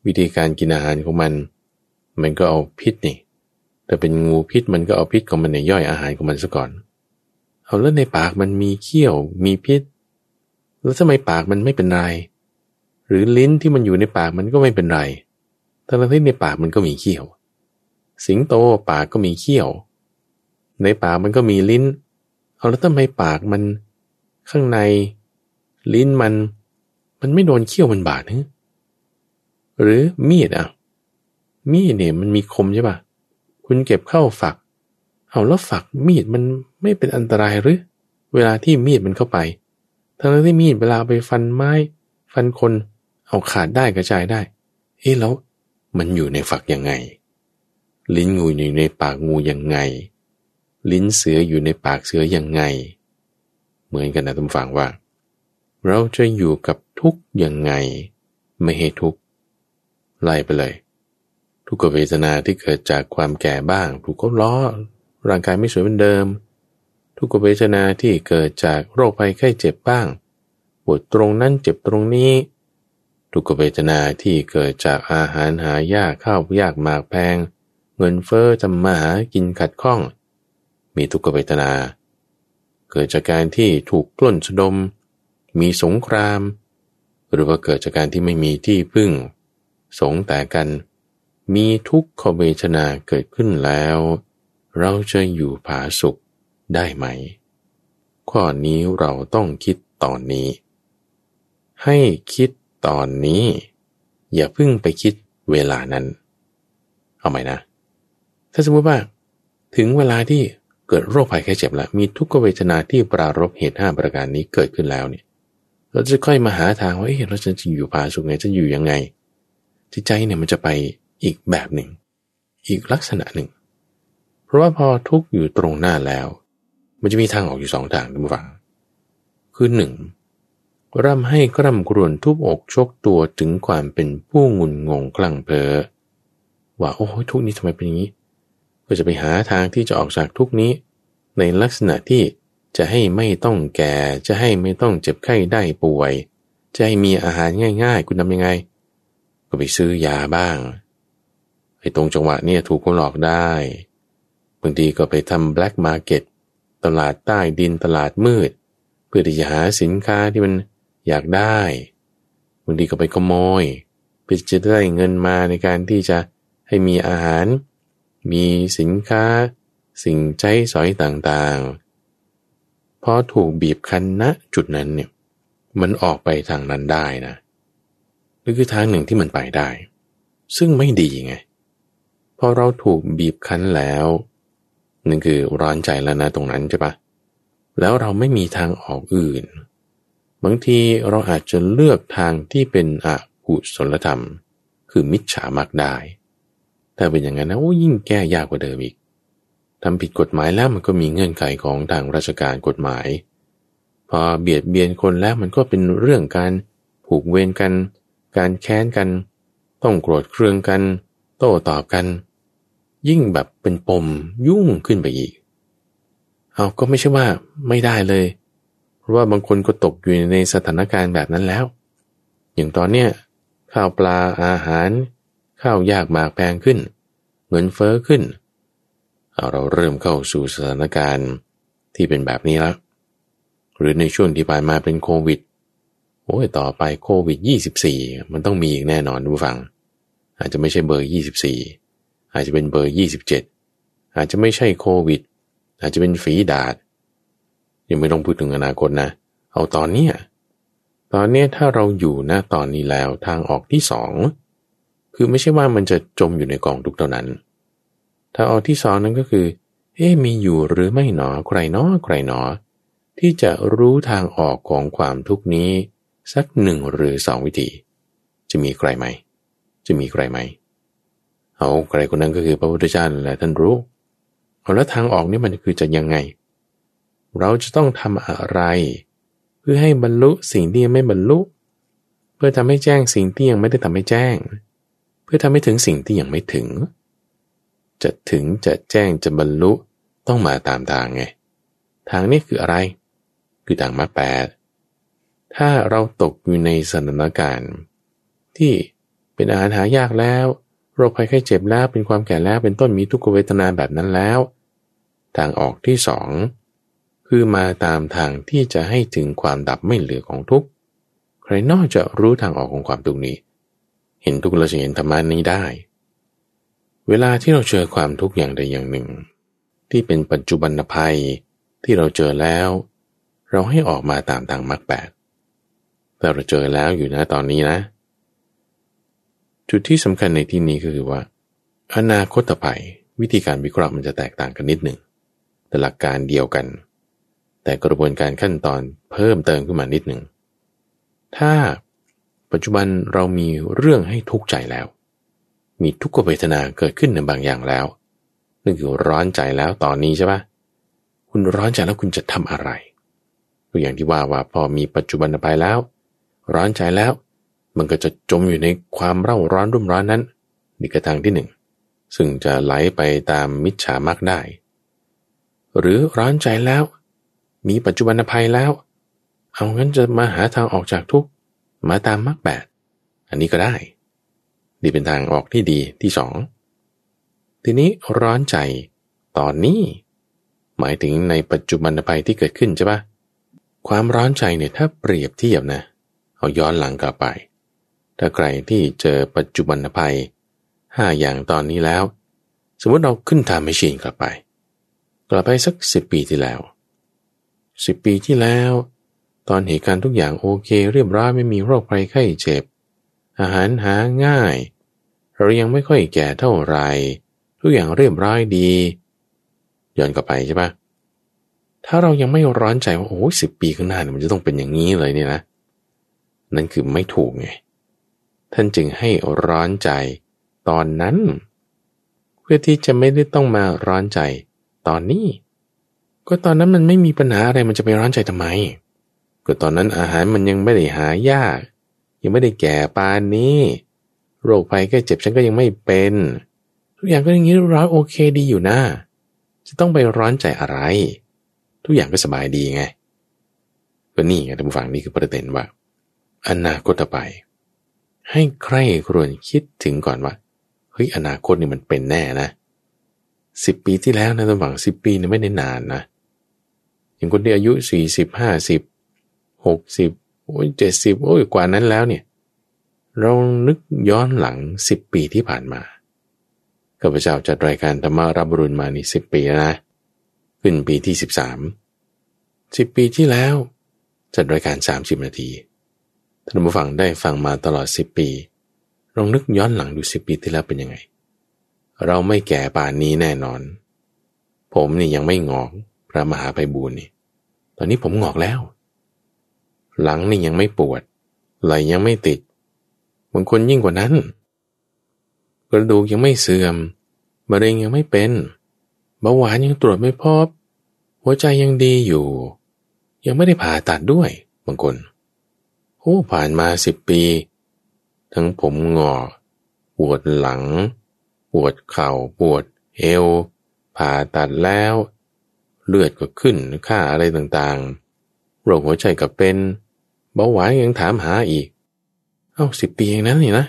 Speaker 1: วิธีการกินอาหารของมัน มันก็เอาพิษนี่แต่เป็นงูพิษมันก็เอาพิษของมันในย่อยอาหารของมันซะก่อน เอาแล้วในปากมันมีเขี้ยวมีพิษ แล้วทำไมปากมันไม่เป็นไร หรือลิ้นที่มันอยู่ในปากมันก็ไม่เป็นไร แต่ละที่ในปากมันก็มีเขี้ยว สิงโตปากก็มีเขี้ยว ในปากมันก็มีลิ้น เอาแล้วทำไมปากมันข้างในลิ้นมัน มันไม่โดนเขี้ยวมันบาดนะหรือมีดอะ มีดเนี่ยมันมีคมใช่ปะคุณเก็บเข้าฝัก เอาแล้วฝักมีดมันไม่เป็นอันตรายหรือ เวลาที่มีดมันเข้าไปทั้งที่มีดเวลาไปฟันไม้ ฟันคน เอาขาดได้กระจายได้ เอ๊ะแล้ว มันอยู่ในฝักยังไง ลิ้นงูอยู่ในปากงูยังไง ลิ้นเสืออยู่ในปากเสือยังไง เหมือนกันนะทุกฝังว่า เราจะอยู่กับทุกย่างไง ไม่ให้ทุกไล่ไปเลย ทุกขเวทนาที่เกิดจากความแก่บ้าง ถูกก็ล้อ ร่างกายไม่สวยเหมือนเดิม ทุกขเวทนาที่เกิดจากโรคภัยไข้เจ็บบ้าง ปวดตรงนั้นเจ็บตรงนี้ ทุกขเวทนาที่เกิดจากอาหารหายากข้าวยากหมากแพง เงินเฟอ้อจำมาหากินขัดข้อง มีทุกขเวทนา เกิดจากการที่ถูกกล้นชดม มีสงคราม หรือว่าเกิดจากการที่ไม่มีที่พึ่ง สงแต่กัน มีทุกขเวทนาเกิดขึ้นแล้ว เราจะอยู่ผาสุขได้ไหม ข้อนี้เราต้องคิดตอนนี้ ให้คิด ตอนนี้ อย่าเพิ่งไปคิดเวลานั้น เอาใหม่นะ ถ้าสมมติว่า ถึงเวลาที่เกิดโรคภัยแค่เจ็บแล้ว มีทุกขเวทนาที่ปรารบเหตุห้าประการนี้เกิดขึ้นแล้วเนี่ย เราจะค่อยมาหาทางว่าเฮ้ยเราจะอยู่ผาสุขไงจะอยู่ยังไง จิตใจเนี่ยมันจะไปอีกแบบหนึ่ง อีกลักษณะหนึ่ง เพราะว่าพอทุกอยู่ตรงหน้าแล้ว มันจะมีทางออกอยู่สองทางทุกฝัง คือหนึ่ง ร่ำให้กร่ำกรวนทุบอกชกตัวถึงความเป็นผู้งุนงงคลั่งเพอว่าโอ้ยทุกนี้ทำไมเป็นอย่างนี้ ก็จะไปหาทางที่จะออกจากทุกนี้ ในลักษณะที่จะให้ไม่ต้องแก่ จะให้ไม่ต้องเจ็บไข้ได้ป่วย จะให้มีอาหารง่ายๆ คุณทำยังไง ก็ไปซื้อยาบ้างไอ้ตรงจังหวะเนี่ยถูกคนหลอกได้บางทีก็ไปทำ black market ตลาดใต้ดินตลาดมืด เพื่อที่จะหาสินค้าที่มัน อยากได้บางทีก็ไปขโมยเพื่อจะได้เงินมาในการที่จะให้มีอาหาร มีสินค้า สิ่งใช้สอยต่างๆพอถูกบีบคั้นณจุดนั้นเนี่ยมันออกไปทางนั้นได้นะนี่คือทางหนึ่งที่มันไปได้ ซึ่งไม่ดีไงพอเราถูกบีบคั้นแล้วนั่นคือร้อนใจแล้วนะตรงนั้นใช่ปะแล้วเราไม่มีทางออกอื่น บางทีเราอาจจะเลือกทางที่เป็นอกุศลธรรม คือมิจฉามักได้แต่เป็นอย่างนั้นนะโอ้ยิ่งแก้ยากกว่าเดิมอีกทำผิดกฎหมายแล้วมันก็มีเงื่อนไขของทางราชการกฎหมาย พอเบียดเบียนคนแล้วมันก็เป็นเรื่องการผูกเวรกัน การแค้นกัน ต้องโกรธเคืองกัน โต้ตอบกัน ยิ่งแบบเป็นปมยุ่งขึ้นไปอีก เอาก็ไม่ใช่ว่าไม่ได้เลย ว่าบางคนก็ตกอยู่ในสถานการณ์แบบนั้นแล้ว อย่างตอนเนี้ยข้าวปลาอาหาร ข้าวยากหมากแพงขึ้น เงินเฟอ้อขึ้นเเราเริ่มเข้าสู่สถานการณ์ที่เป็นแบบนี้แล้ว หรือในช่วงที่ผ่านมาเป็นโควิด โอ้ยต่อไปโควิด 24 มันต้องมีอีกแน่นอนผู้ฟัง อาจจะไม่ใช่เบอร์ 24 อาจจะเป็นเบอร์ 27 อาจจะไม่ใช่โควิด อาจจะเป็นฝีดาด ยังไม่ต้องพูดถึงอนาคตนะ เอาตอนเนี้ยตอนเนี้ยถ้าเราอยู่นะตอนนี้แล้วทางออกที่สองคือไม่ใช่ว่ามันจะจมอยู่ในกองทุกเท่านั้นถ้าออกที่สองนั้นก็คือ เอ๊มีอยู่หรือไม่หนอใครหนอใครหนอ ที่จะรู้ทางออกของความทุกนี้ สักหนึ่งหรือสองวิธี จะมีใครไหม จะมีใครไหม เอาใครคนนั้นก็คือพระพุทธเจ้าแหละท่านรู้เอาแล้วทางออกนี่มันคือจะยังไง เราจะต้องทำอะไร เพื่อให้บรรลุสิ่งที่ยังไม่บรรลุ เพื่อทำให้แจ้งสิ่งที่ยังไม่ได้ทำให้แจ้ง เพื่อทำให้ถึงสิ่งที่ยังไม่ถึง จะถึงจะแจ้งจะบรรลุต้องมาตามทางไง ทางนี้คืออะไร คือทางมาแปดถ้าเราตกอยู่ในสถานการณ์ ที่เป็นอาหารหายากแล้ว โรคภัยไข้เจ็บแล้วเป็นความแก่แล้วเป็นต้นมีทุกขเวทนาแบบนั้นแล้ว ทางออกที่สอง คือมาตามทางที่จะให้ถึงความดับไม่เหลือของทุกข์ใครนอกจะรู้ทางออกของความทุกข์นี้ เห็นทุกข์เราจะเห็นธรรมานี้ได้ เวลาที่เราเจอความทุกข์อย่างใดอย่างหนึ่ง ที่เป็นปัจจุบันภัยที่เราเจอแล้ว เราให้ออกมาตามทางมรรคแปดแต่เราเจอแล้วอยู่นะตอนนี้นะ จุดที่สำคัญในที่นี้ก็คือว่า อนาคตภัยวิธีการวิเคราะห์มันจะแตกต่างกันนิดหนึ่งแต่หลักการเดียวกัน แต่กระบวนการขั้นตอนเพิ่มเติมขึ้นมานิดหนึ่ง ถ้าปัจจุบันเรามีเรื่องให้ทุกข์ใจแล้ว มีทุกขเวทนาเกิดขึ้นในบางอย่างแล้วนั่นคือร้อนใจแล้วตอนนี้ใช่ปะคุณร้อนใจแล้วคุณจะทำอะไรตัวอย่างที่ว่าว่าพอมีปัจจุบันไปแล้ว ร้อนใจแล้ว มันก็จะจมอยู่ในความเร่าร้อนรุ่มร้อนนั้นนี่ก็ทางที่หนึ่งซึ่งจะไหลไปตามมิจฉามากได้ หรือร้อนใจแล้ว มีปัจจุบันภัยแล้ว เอางั้นจะมาหาทางออกจากทุกมาตามมรรคแปดอันนี้ก็ได้ นี่เป็นทางออกที่ดีที่สองทีนี้ร้อนใจตอนนี้ หมายถึงในปัจจุบันภัยที่เกิดขึ้นใช่ปะความร้อนใจเนี่ยถ้าเปรียบเทียบนะ เอาย้อนหลังกลับไป ถ้าใครที่เจอปัจจุบันภัยห้าอย่างตอนนี้แล้ว สมมติเราขึ้นทำไม่ชินกลับไป กลับไปสักสิบปีที่แล้ว สิบปีที่แล้ว ตอนเหตุการณ์ทุกอย่างโอเค เรียบร้อยไม่มีโรคภัยไข้เจ็บ อาหารหาง่าย เรายังไม่ค่อยแก่เท่าไหร่ทุกอย่างเรียบร้อยดีย้อนกลับไปใช่ปะถ้าเรายังไม่ร้อนใจว่าโอ้สิบปีข้างหน้ามันจะต้องเป็นอย่างนี้เลยเนี่ยนะนั่นคือไม่ถูกไงท่านจึงให้ร้อนใจตอนนั้น เพื่อที่จะไม่ได้ต้องมาร้อนใจตอนนี้ ก็ตอนนั้นมันไม่มีปัญหาอะไรมันจะไปร้อนใจทำไม ก็ตอนนั้นอาหารมันยังไม่ได้หายาก ยังไม่ได้แก่ปานนี้ โรคภัยแค่เจ็บฉันก็ยังไม่เป็น ทุกอย่างก็อย่างนี้ร้อยโอเคดีอยู่นะจะต้องไปร้อนใจอะไร ทุกอย่างก็สบายดีไงก็นี่ไงท่านผู้ฟังนี่คือประเด็นว่า อนาคตไป ให้ใครครวญคิดถึงก่อนว่าเฮ้ยอนาคตนี่มันเป็นแน่นะสิบปีที่แล้วนะท่านผู้ฟังสิบปีนี่ไม่ได้นานนะ อย่างคนที่อายุสี่สิบห้าสิบหกสิบโอ้ยเจ็ดสิบโอ้ยกว่านั้นแล้วเนี่ย เรานึกย้อนหลังสิบปีที่ผ่านมาข้าพเจ้าจัดรายการธรรมารับรุนมานี่สิบปีแล้วนะ ขึ้นปีที่สิบสามสิบปีที่แล้ว จัดรายการสามสิบนาทีท่านผู้ฟังได้ฟังมาตลอดสิบปีลองนึกย้อนหลังดูสิบปีที่แล้วเป็นยังไง เราไม่แก่ป่านนี้แน่นอน ผมนี่ยังไม่งอก พระมหาไปบูรนี่ ตอนนี้ผมงอกแล้ว หลังนี่ยังไม่ปวด ไหลยังไม่ติด บางคนยิ่งกว่านั้น กระดูกยังไม่เสื่อมมะเร็งยังไม่เป็นเบาหวานยังตรวจไม่พบ หัวใจยังดีอยู่ ยังไม่ได้ผ่าตัดด้วย บางคนโอ้ผ่านมาสิบปี ทั้งผมงอปวดหลัง ปวดเข่า ปวดเอว ผ่าตัดแล้ว เลือดก็ขึ้นค่าอะไรต่างๆ โรคหัวใจก็เป็น เบาหวานยังถามหาอีก เอ้าสิบปีเองนั้นนี่นะ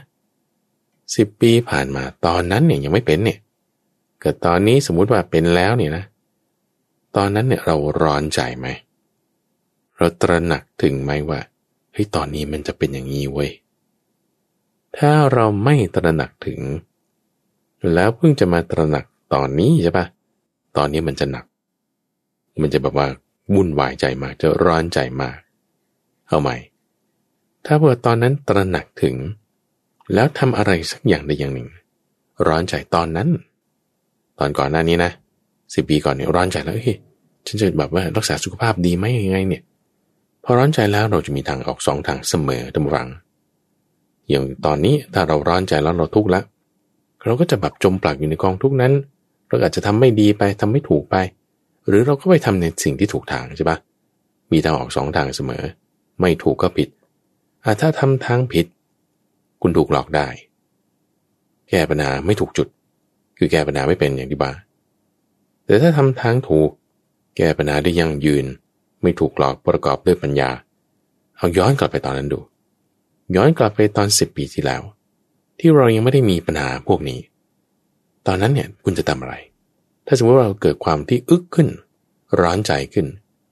Speaker 1: สิบปีผ่านมาตอนนั้นเนี่ยยังไม่เป็นเนี่ยเกิดตอนนี้สมมุติว่าเป็นแล้วเนี่ยนะ ตอนนั้นเนี่ยเราร้อนใจไหมเราตระหนักถึงไหมว่าเฮ้ยตอนนี้มันจะเป็นอย่างนี้เว้ยถ้าเราไม่ตระหนักถึง แล้วเพิ่งจะมาตระหนักตอนนี้ใช่ปะตอนนี้มันจะหนัก มันจะแบบว่าวุ่นวายใจมาก จะร้อนใจมาก เอาใหม่ ถ้าเผื่อตอนนั้นตระหนักถึง แล้วทำอะไรสักอย่างใดอย่างหนึ่ง ร้อนใจตอนนั้น ตอนก่อนหน้านี้นะสิบปีก่อนเนี่ยร้อนใจแล้วเฮ้ยฉันจะแบบว่ารักษาสุขภาพดีไหมยังไงเนี่ยพอร้อนใจแล้วเราจะมีทางออกสองทางเสมอตำรังอย่างตอนนี้ถ้าเราร้อนใจแล้วเราทุกข์แล้วเราก็จะแบบจมปลักอยู่ในกองทุกนั้น เราอาจจะทำไม่ดีไปทำไม่ถูกไป หรือเราก็ไปทำในสิ่งที่ถูกทางใช่ปะมีทางออกสองทางเสมอ ไม่ถูกก็ผิดอาถ้าทำทางผิด คุณถูกหลอกได้ แก้ปัญหาไม่ถูกจุด คือแก้ปัญหาไม่เป็นอย่างที่บ้าแต่ถ้าทำทางถูก แก้ปัญหาได้ยั่งยืน ไม่ถูกหลอกประกอบด้วยปัญญา เอาย้อนกลับไปตอนนั้นดู ย้อนกลับไปตอนสิบปีที่แล้ว ที่เรายังไม่ได้มีปัญหาพวกนี้ ตอนนั้นเนี่ยคุณจะทำอะไร ถ้าสมมติเราเกิดความที่อึกขึ้น ร้อนใจขึ้น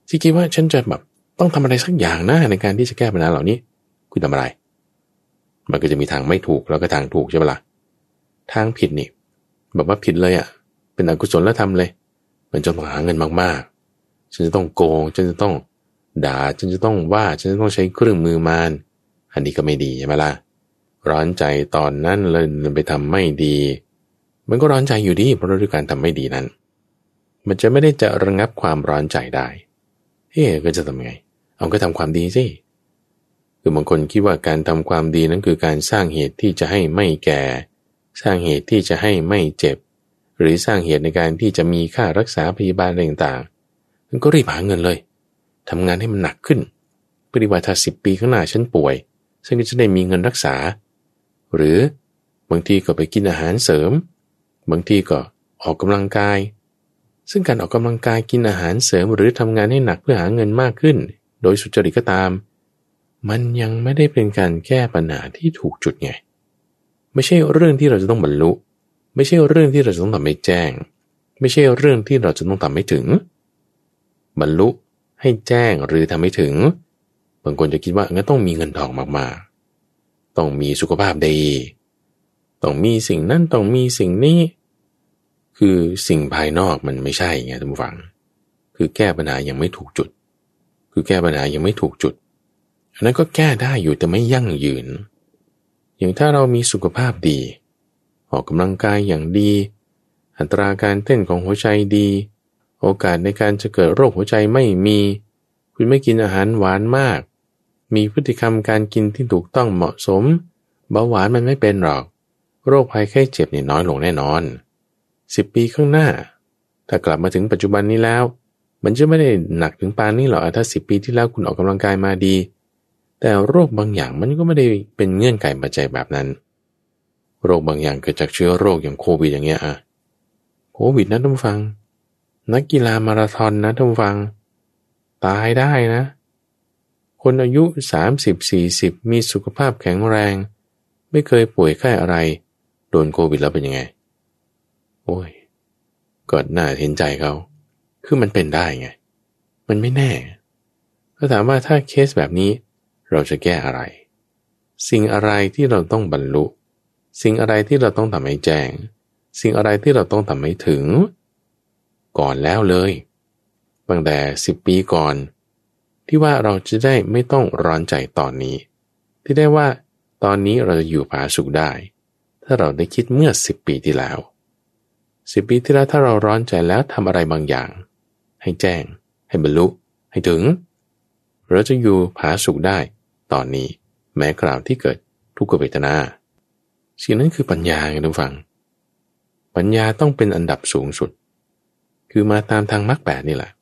Speaker 1: ที่คิดว่าฉันจะแบบต้องทำอะไรสักอย่างนะในการที่จะแก้ปัญหาเหล่านี้ คุณทำอะไร มันก็จะมีทางไม่ถูกแล้วก็ทางถูกใช่ไหมละ่ะทางผิดนี่แบบว่าผิดเลยอะ่ะ เป็นอกุศลแล้วทำเลย มันจะต้องหาเงินมากๆ ฉันจะต้องโกง ฉันจะต้องด่า ฉันจะต้องว่า ฉันจะต้องใช้เครื่องมือมานอันนี้ก็ไม่ดีใช่ไหมละ่ะร้อนใจตอนนั้นเลยไปทำไม่ดี มันก็ร้อนใจอยู่ดีเพราะด้วยการทำไม่ดีนั้น มันจะไม่ได้จะระงับความร้อนใจได้เฮ้ก็จะทำไง เอาก็ทำความดีสิคือบางคนคิดว่าการทำความดีนั้นคือการสร้างเหตุที่จะให้ไม่แก่ สร้างเหตุที่จะให้ไม่เจ็บ หรือสร้างเหตุในการที่จะมีค่ารักษาพยาบาลอะไรต่างๆมันก็รีบหาเงินเลยทำงานให้มันหนักขึ้นปฏิบัติถ้าสิบปีข้างหน้าฉันป่วยฉันก็จะได้มีเงินรักษา หรือบางทีก็ไปกินอาหารเสริม บางทีก็ออกกำลังกาย ซึ่งการออกกำลังกายกินอาหารเสริมหรือทำงานให้หนักเพื่อหาเงินมากขึ้น โดยสุจริตก็ตาม มันยังไม่ได้เป็นการแก้ปัญหาที่ถูกจุดไง ไม่ใช่เรื่องที่เราจะต้องบรรลุ ไม่ใช่เรื่องที่เราจะต้องทำให้แจ้ง ไม่ใช่เรื่องที่เราจะต้องทำให้ถึง บรรลุให้แจ้งหรือทำให้ถึง บางคนจะคิดว่างั้นต้องมีเงินทองมากๆ ต้องมีสุขภาพดี ต้องมีสิ่งนั้นต้องมีสิ่งนี้ คือสิ่งภายนอกมันไม่ใช่ไงท่านผู้ฟัง คือแก้ปัญหายังไม่ถูกจุด คือแก้ปัญหายังไม่ถูกจุด อันนั้นก็แก้ได้อยู่แต่ไม่ยั่งยืน อย่างถ้าเรามีสุขภาพดี ออกกำลังกายอย่างดี อัตราการเต้นของหัวใจดี โอกาสในการจะเกิดโรคหัวใจไม่มี คุณไม่กินอาหารหวานมาก มีพฤติกรรมการกินที่ถูกต้องเหมาะสม เบาหวานมันไม่เป็นหรอก โรคภัยไข้เจ็บเนี่ยน้อยลงแน่นอน สิบปีข้างหน้า ถ้ากลับมาถึงปัจจุบันนี้แล้ว มันจะไม่ได้หนักถึงปานนี้หรอกถ้าสิบปีที่แล้วคุณออกกำลังกายมาดี แต่โรคบางอย่างมันก็ไม่ได้เป็นเงื่อนไขปัจจัยแบบนั้น โรคบางอย่างเกิดจากเชื้อโรคอย่างโควิดอย่างเงี้ยอะโควิดนะท่านฟัง นักกีฬามาราธอนนะท่านฟัง ตายได้นะ คนอายุ 30-40 มีสุขภาพแข็งแรง ไม่เคยป่วยไข้อะไร โดนโควิดแล้วเป็นยังไง โอ้ยก็น่าเห็นใจเขาคือมันเป็นได้ไง มันไม่แน่ ก็ถามว่าถ้าเคสแบบนี้เราจะแก้อะไร สิ่งอะไรที่เราต้องบรรลุ สิ่งอะไรที่เราต้องทำให้แจ้ง สิ่งอะไรที่เราต้องทำให้ถึง ก่อนแล้วเลยตั้งแต่สิบปีก่อน ที่ว่าเราจะได้ไม่ต้องร้อนใจตอนนี้ ที่ได้ว่าตอนนี้เราจะอยู่ผาสุขได้ ถ้าเราได้คิดเมื่อสิบปีที่แล้ว สิบปีที่แล้วถ้าเราร้อนใจแล้วทำอะไรบางอย่าง ให้แจ้ง ให้บรรลุ ให้ถึง เราจะอยู่ผาสุขได้ ตอนนี้แม้กล่าวที่เกิดทุกขเวทนาสิ่งนั้นคือปัญญาไงทุกฝัง ปัญญาต้องเป็นอันดับสูงสุด คือมาตามทางมรรคแปดนี่แหละ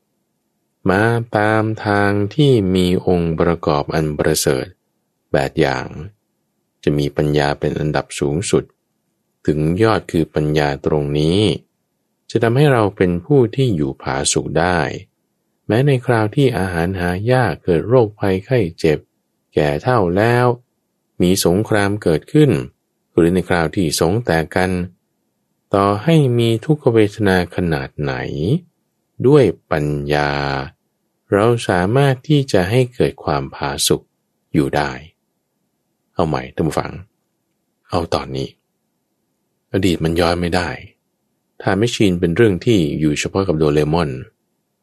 Speaker 1: มาตามทางที่มีองค์ประกอบอันประเสริฐแปดอย่าง จะมีปัญญาเป็นอันดับสูงสุด ถึงยอดคือปัญญาตรงนี้ จะทำให้เราเป็นผู้ที่อยู่ผาสุขได้ แม้ในคราวที่อาหารหายากเกิดโรคภัยไข้เจ็บ แก่เท่าแล้ว มีสงครามเกิดขึ้น หรือในคราวที่สงแตกกัน ต่อให้มีทุกขเวทนาขนาดไหน ด้วยปัญญา เราสามารถที่จะให้เกิดความผาสุกอยู่ได้ เอาใหม่ท่านฟัง เอาตอนนี้ อดีตมันย้อนไม่ได้ time machine เป็นเรื่องที่อยู่เฉพาะกับโดเรมอน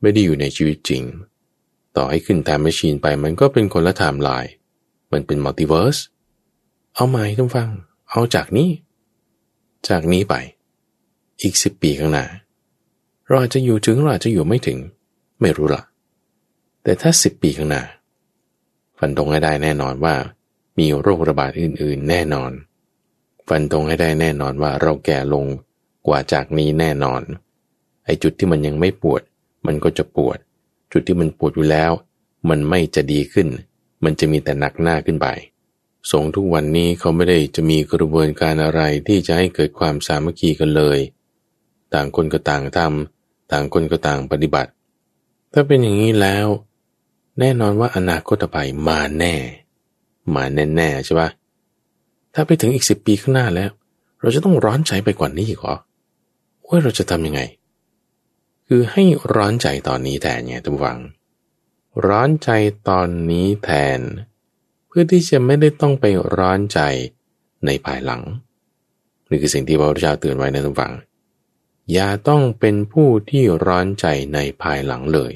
Speaker 1: ไม่ได้อยู่ในชีวิตจริง ต่อให้ขึ้น time machine ไปมันก็เป็นคนละไทม์ไลน์มันเป็น multiverse เอาใหม่ท่านฟัง เอาจากนี้ จากนี้ไป อีกสิบปีข้างหน้าเราอาจจะอยู่ถึงเราอาจจะอยู่ไม่ถึง ไม่รู้ละแต่ถ้าสิบปีข้างหน้าฟันตรงให้ได้แน่นอนว่า มีโรคระบาดอื่น ๆ แน่นอน ฟันตรงให้ได้แน่นอนว่าเราแก่ลงกว่าจากนี้แน่นอน ไอ้จุดที่มันยังไม่ปวด มันก็จะปวด จุดที่มันปวดอยู่แล้ว มันไม่จะดีขึ้น มันจะมีแต่หนักหน้าขึ้นไปสงทุกวันนี้เขาไม่ได้จะมีกระบวนการอะไรที่จะให้เกิดความสามัคคีกันเลย ต่างคนก็ต่างทำต่างคนก็ต่างปฏิบัติ ถ้าเป็นอย่างนี้แล้ว แน่นอนว่าอนาคตไปมาแน่ มาแน่ๆใช่ปะ ถ้าไปถึงอีกสิบปีข้างหน้าแล้ว เราจะต้องร้อนใจไปกว่านี้อีกเหรอว่าเราจะทำยังไง คือให้ร้อนใจตอนนี้แทนไงทุกฝัง ร้อนใจตอนนี้แทน เพื่อที่จะไม่ได้ต้องไปร้อนใจในภายหลังนี่คือสิ่งที่พระพุทธเจ้าเตือนไว้นะทุกฝัง อย่าต้องเป็นผู้ที่ร้อนใจในภายหลังเลย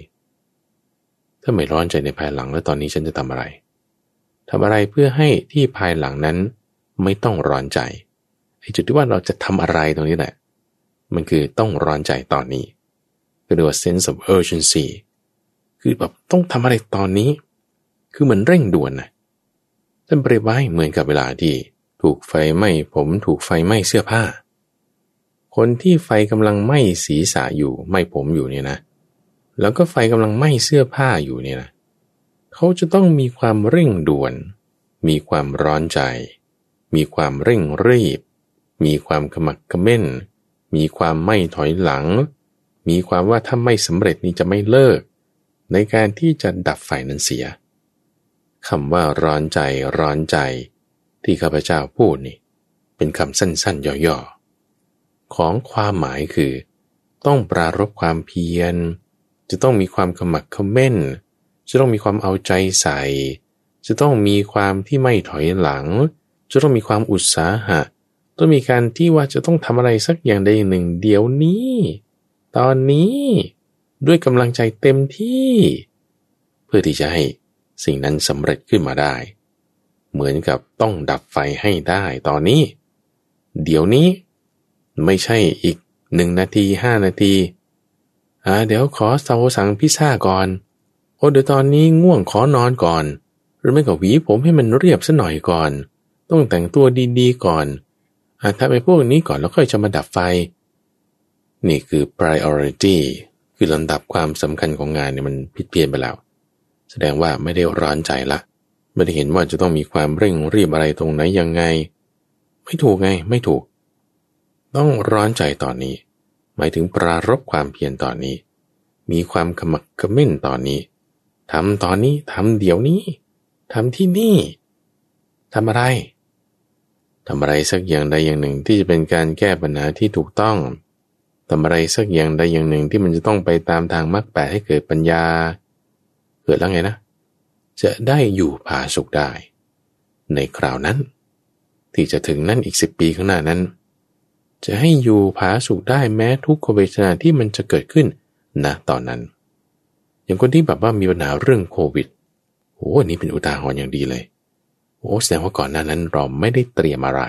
Speaker 1: ถ้าไม่ร้อนใจในภายหลังแล้วตอนนี้ฉันจะทำอะไรทำอะไรเพื่อให้ที่ภายหลังนั้น ไม่ต้องร้อนใจไอ้จุดที่ว่าเราจะทำอะไรตรงนี้แหละ มันคือต้องร้อนใจตอนนี้เรียกว่า sense of urgency คือแบบต้องทำอะไรตอนนี้ คือเหมือนเร่งด่วนนะท่านเปรียบไว้เหมือนกับเวลาที่ถูกไฟไหม้ผมถูกไฟไหม้เสื้อผ้า คนที่ไฟกำลังไหม้ศีรษะอยู่ไหม้ผมอยู่เนี่ยนะ แล้วก็ไฟกำลังไหม้เสื้อผ้าอยู่เนี่ยนะเขาจะต้องมีความเร่งด่วน มีความร้อนใจ มีความเร่งรีบ มีความขมักขม้น มีความไม่ถอยหลัง มีความว่าถ้าไม่สำเร็จนี้จะไม่เลิก ในการที่จะดับไฟนั้นเสียคำว่าร้อนใจร้อนใจที่ข้าพเจ้าพูดนี่ เป็นคำสั้นๆ ย่อๆ ของความหมายคือ ต้องปรารบความเพียร จะต้องมีความขมักขม้น จะต้องมีความเอาใจใส่ จะต้องมีความที่ไม่ถอยหลัง จะต้องมีความอุตสาหะ ต้องมีการที่ว่าจะต้องทำอะไรสักอย่างใดหนึ่ง เดี๋ยวนี้ ตอนนี้ด้วยกำลังใจเต็มที่ เพื่อที่จะให้สิ่งนั้นสำเร็จขึ้นมาได้ เหมือนกับต้องดับไฟให้ได้ตอนนี้ เดี๋ยวนี้ ไม่ใช่อีกหนึ่งนาทีห้านาทีอ่าเดี๋ยวขอเสาสั่งพิซซ่าก่อน โอ้เดี๋ยวตอนนี้ง่วงขอนอนก่อน หรือไม่ก็หวีผมให้มันเรียบซะหน่อยก่อน ต้องแต่งตัวดีๆก่อนอาทำไปพวกนี้ก่อนแล้วค่อยจะมาดับไฟ นี่คือ priority คือลำดับความสำคัญของงานเนี่ยมันผิดเพี้ยนไปแล้ว แสดงว่าไม่ได้ร้อนใจละไม่ได้เห็นว่าจะต้องมีความเร่งรีบอะไรตรงไหนยังไง ไม่ถูกไงไม่ถูก ต้องร้อนใจตอนนี้ หมายถึงปรารบความเพียรตอนนี้ มีความขมักขม้นตอนนี้ทำตอนนี้ทำเดี๋ยวนี้ทำที่นี่ทำอะไร ทำอะไรสักอย่างใดอย่างหนึ่งที่จะเป็นการแก้ปัญหาที่ถูกต้องทำอะไรสักอย่างใดอย่างหนึ่งที่มันจะต้องไปตามทางมรรคแปดให้เกิดปัญญา เกิดแล้วไงนะ จะได้อยู่ผาสุขได้ ในคราวนั้น ที่จะถึงนั่นอีกสิบปีข้างหน้านั้น จะให้อยู่ผาสุขได้แม้ทุกขเวทนาที่มันจะเกิดขึ้นณตอนนั้น อย่างคนที่แบบว่ามีปัญหาเรื่องโควิดโอ้นี่เป็นอุทาหรณ์อย่างดีเลย อ้แสดงว่าก่อนหน้านั้นเราไม่ได้เตรียมอะไร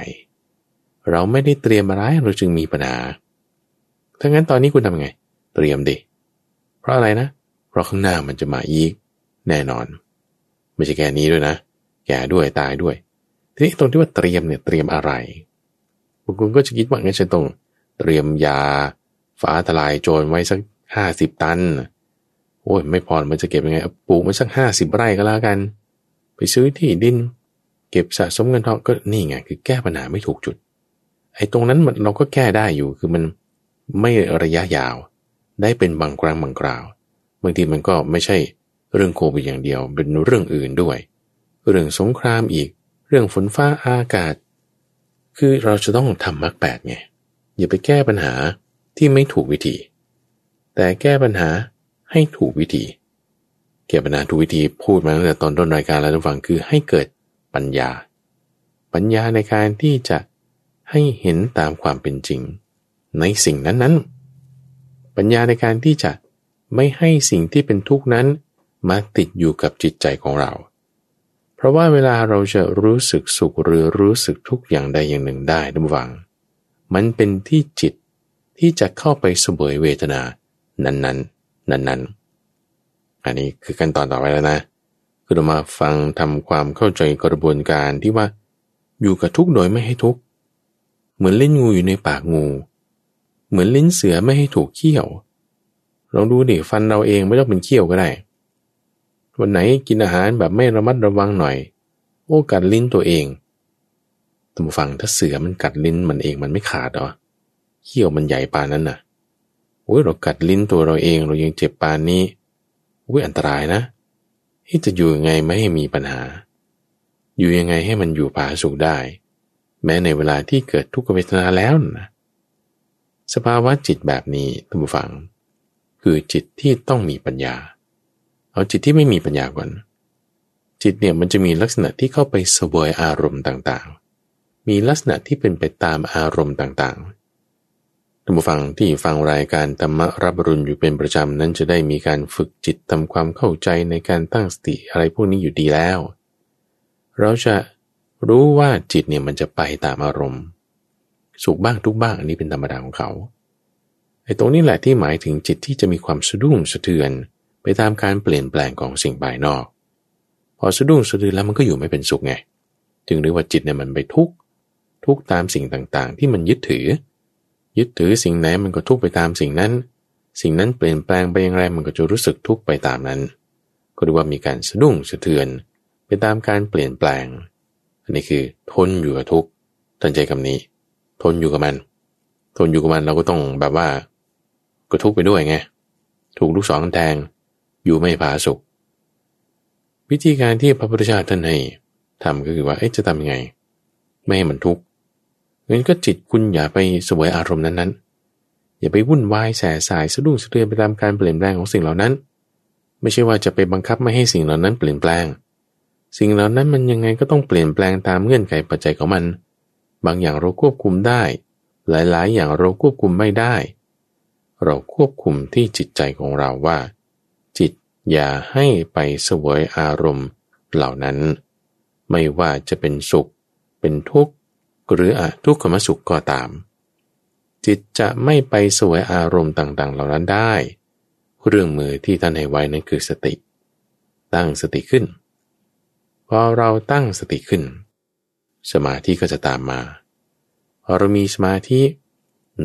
Speaker 1: เราไม่ได้เตรียมอะไรเราจึงมีปัญหาถ้างั้นตอนนี้คุณทำไง เตรียมดิ เพราะอะไรนะ เพราะข้างหน้ามันจะมาอีก แน่นอน ไม่ใช่แค่นี้ด้วยนะ แก่ด้วยตายด้วย ทีนี้ตรงที่ว่าเตรียมเนี่ยเตรียมอะไรคุณก็จะคิดว่างั้นฉันต้องเตรียมยาฟ้าทลายโจรไว้สักห้าสิบตัน โอ้ยไม่พอมันจะเก็บยังไงปลูกมันสักห้าสิบไร่ก็แล้วกัน ไปซื้อที่ดิน เก็บสะสมเงินทองก็นี่ไงคือแก้ปัญหาไม่ถูกจุด ไอ้ตรงนั้นมันเราก็แก้ได้อยู่คือมันไม่ระยะยาว ได้เป็นบางครั้งบางคราวบางทีมันก็ไม่ใช่เรื่องโควิดอย่างเดียว เป็นเรื่องอื่นด้วย เรื่องสงครามอีก เรื่องฝนฟ้าอากาศ คือเราจะต้องทำมรรคแปดไงอย่าไปแก้ปัญหาที่ไม่ถูกวิธี แต่แก้ปัญหาให้ถูกวิธีแก้ปัญหาถูกวิธีพูดมาตั้งแต่ตอนต้นรายการแล้วทุกฝังคือให้เกิด ปัญญา ปัญญาในการที่จะให้เห็นตามความเป็นจริง ในสิ่งนั้นๆ ปัญญาในการที่จะไม่ให้สิ่งที่เป็นทุกข์นั้น มาติดอยู่กับจิตใจของเรา เพราะว่าเวลาเราจะรู้สึกสุขหรือรู้สึกทุกข์อย่างใดอย่างหนึ่งได้ดังวัง มันเป็นที่จิตที่จะเข้าไปสบวยเวทนา นั้นๆ นั้นๆ อันนี้คือขั้นตอนต่อไปแล้วนะ คือเรามาฟังทำความเข้าใจกระบวนการที่ว่า อยู่กับทุกโดยไม่ให้ทุกเหมือนเล่นงูอยู่ในปากงู เหมือนลิ้นเสือไม่ให้ถูกเคี่ยวลองดูดิฟันเราเองไม่ต้องเป็นเคี่ยวก็ได้ วันไหนกินอาหารแบบไม่ระมัดระวังหน่อย โอ้กัดลิ้นตัวเองตัมฟังถ้าเสือมันกัดลิ้นมันเองมันไม่ขาดหรอเขี้ยวมันใหญ่ปานนั้นน่ะโอ้ยเรากัดลิ้นตัวเราเองเรายังเจ็บปานนี้โอ้ยอันตรายนะ ที่จะอยู่ยังไงไม่ให้มีปัญหา อยู่ยังไงให้มันอยู่ผาสุขได้ แม้ในเวลาที่เกิดทุกขเวทนาแล้วนะสภาวะจิตแบบนี้ท่านผู้ฟัง คือจิตที่ต้องมีปัญญา เอาจิตที่ไม่มีปัญญาก่อนจิตเนี่ยมันจะมีลักษณะที่เข้าไปสวยอารมณ์ต่างๆ มีลักษณะที่เป็นไปตามอารมณ์ต่างๆ ท่านผู้ฟังที่ฟังรายการธรรมรับรุณอยู่เป็นประจำนั้นจะได้มีการฝึกจิตทำความเข้าใจในการตั้งสติอะไรพวกนี้อยู่ดีแล้ว เราจะรู้ว่าจิตเนี่ยมันจะไปตามอารมณ์ สุขบ้างทุกบ้างอันนี้เป็นธรรมดาของเขาไอ้ตรงนี้แหละที่หมายถึงจิตที่จะมีความสะดุ้งสะเทือน ไปตามการเปลี่ยนแปลงของสิ่งภายนอก พอสะดุ้งสะเทือนแล้วมันก็อยู่ไม่เป็นสุขไง จึงเรียกว่าจิตเนี่ยมันไปทุกทุกตามสิ่งต่างๆ ที่มันยึดถือ ยึดถือสิ่งไหนมันก็ทุกไปตามสิ่งนั้น สิ่งนั้นเปลี่ยนแปลงไปอย่างไรมันก็จะรู้สึกทุกไปตามนั้น ก็เรียกว่ามีการสะดุ้งสะเทือน ไปตามการเปลี่ยนแปลง อันนี้คือทนอยู่กับทุกข์ตั้งใจคำนี้ ทนอยู่กับมัน ทนอยู่กับมันเราก็ต้องแบบว่า ก็ทุกไปด้วยไง ถูกลูกศรแทง อยู่ไม่ผาสุกวิธีการที่พระพุทธเจ้าท่านให้ทำก็คือว่าเอ๊ะจะทำยังไง ไม่ให้มันทุกข์ งั้นก็จิตคุณอย่าไปสวยอารมณ์นั้นๆ อย่าไปวุ่นวายแสสายสะดุ้งสะเทือนไปตามการเปลี่ยนแปลงของสิ่งเหล่านั้น ไม่ใช่ว่าจะไปบังคับไม่ให้สิ่งเหล่านั้นเปลี่ยนแปลง สิ่งเหล่านั้นมันยังไงก็ต้องเปลี่ยนแปลงตามเงื่อนไขปัจจัยของมัน บางอย่างเราควบคุมได้ หลายๆ อย่างเราควบคุมไม่ได้ เราควบคุมที่จิตใจของเราว่า จิตอย่าให้ไปสวยอารมณ์เหล่านั้น ไม่ว่าจะเป็นสุข เป็นทุกข์ หรืออทุกขมสุขก็ตาม จิตจะไม่ไปสวยอารมณ์ต่างๆ เหล่านั้นได้ เรื่องมือที่ท่านให้ไว้นั่นคือสติ ตั้งสติขึ้น พอเราตั้งสติขึ้น สมาธิก็จะตามมาพอเรามีสมาธิ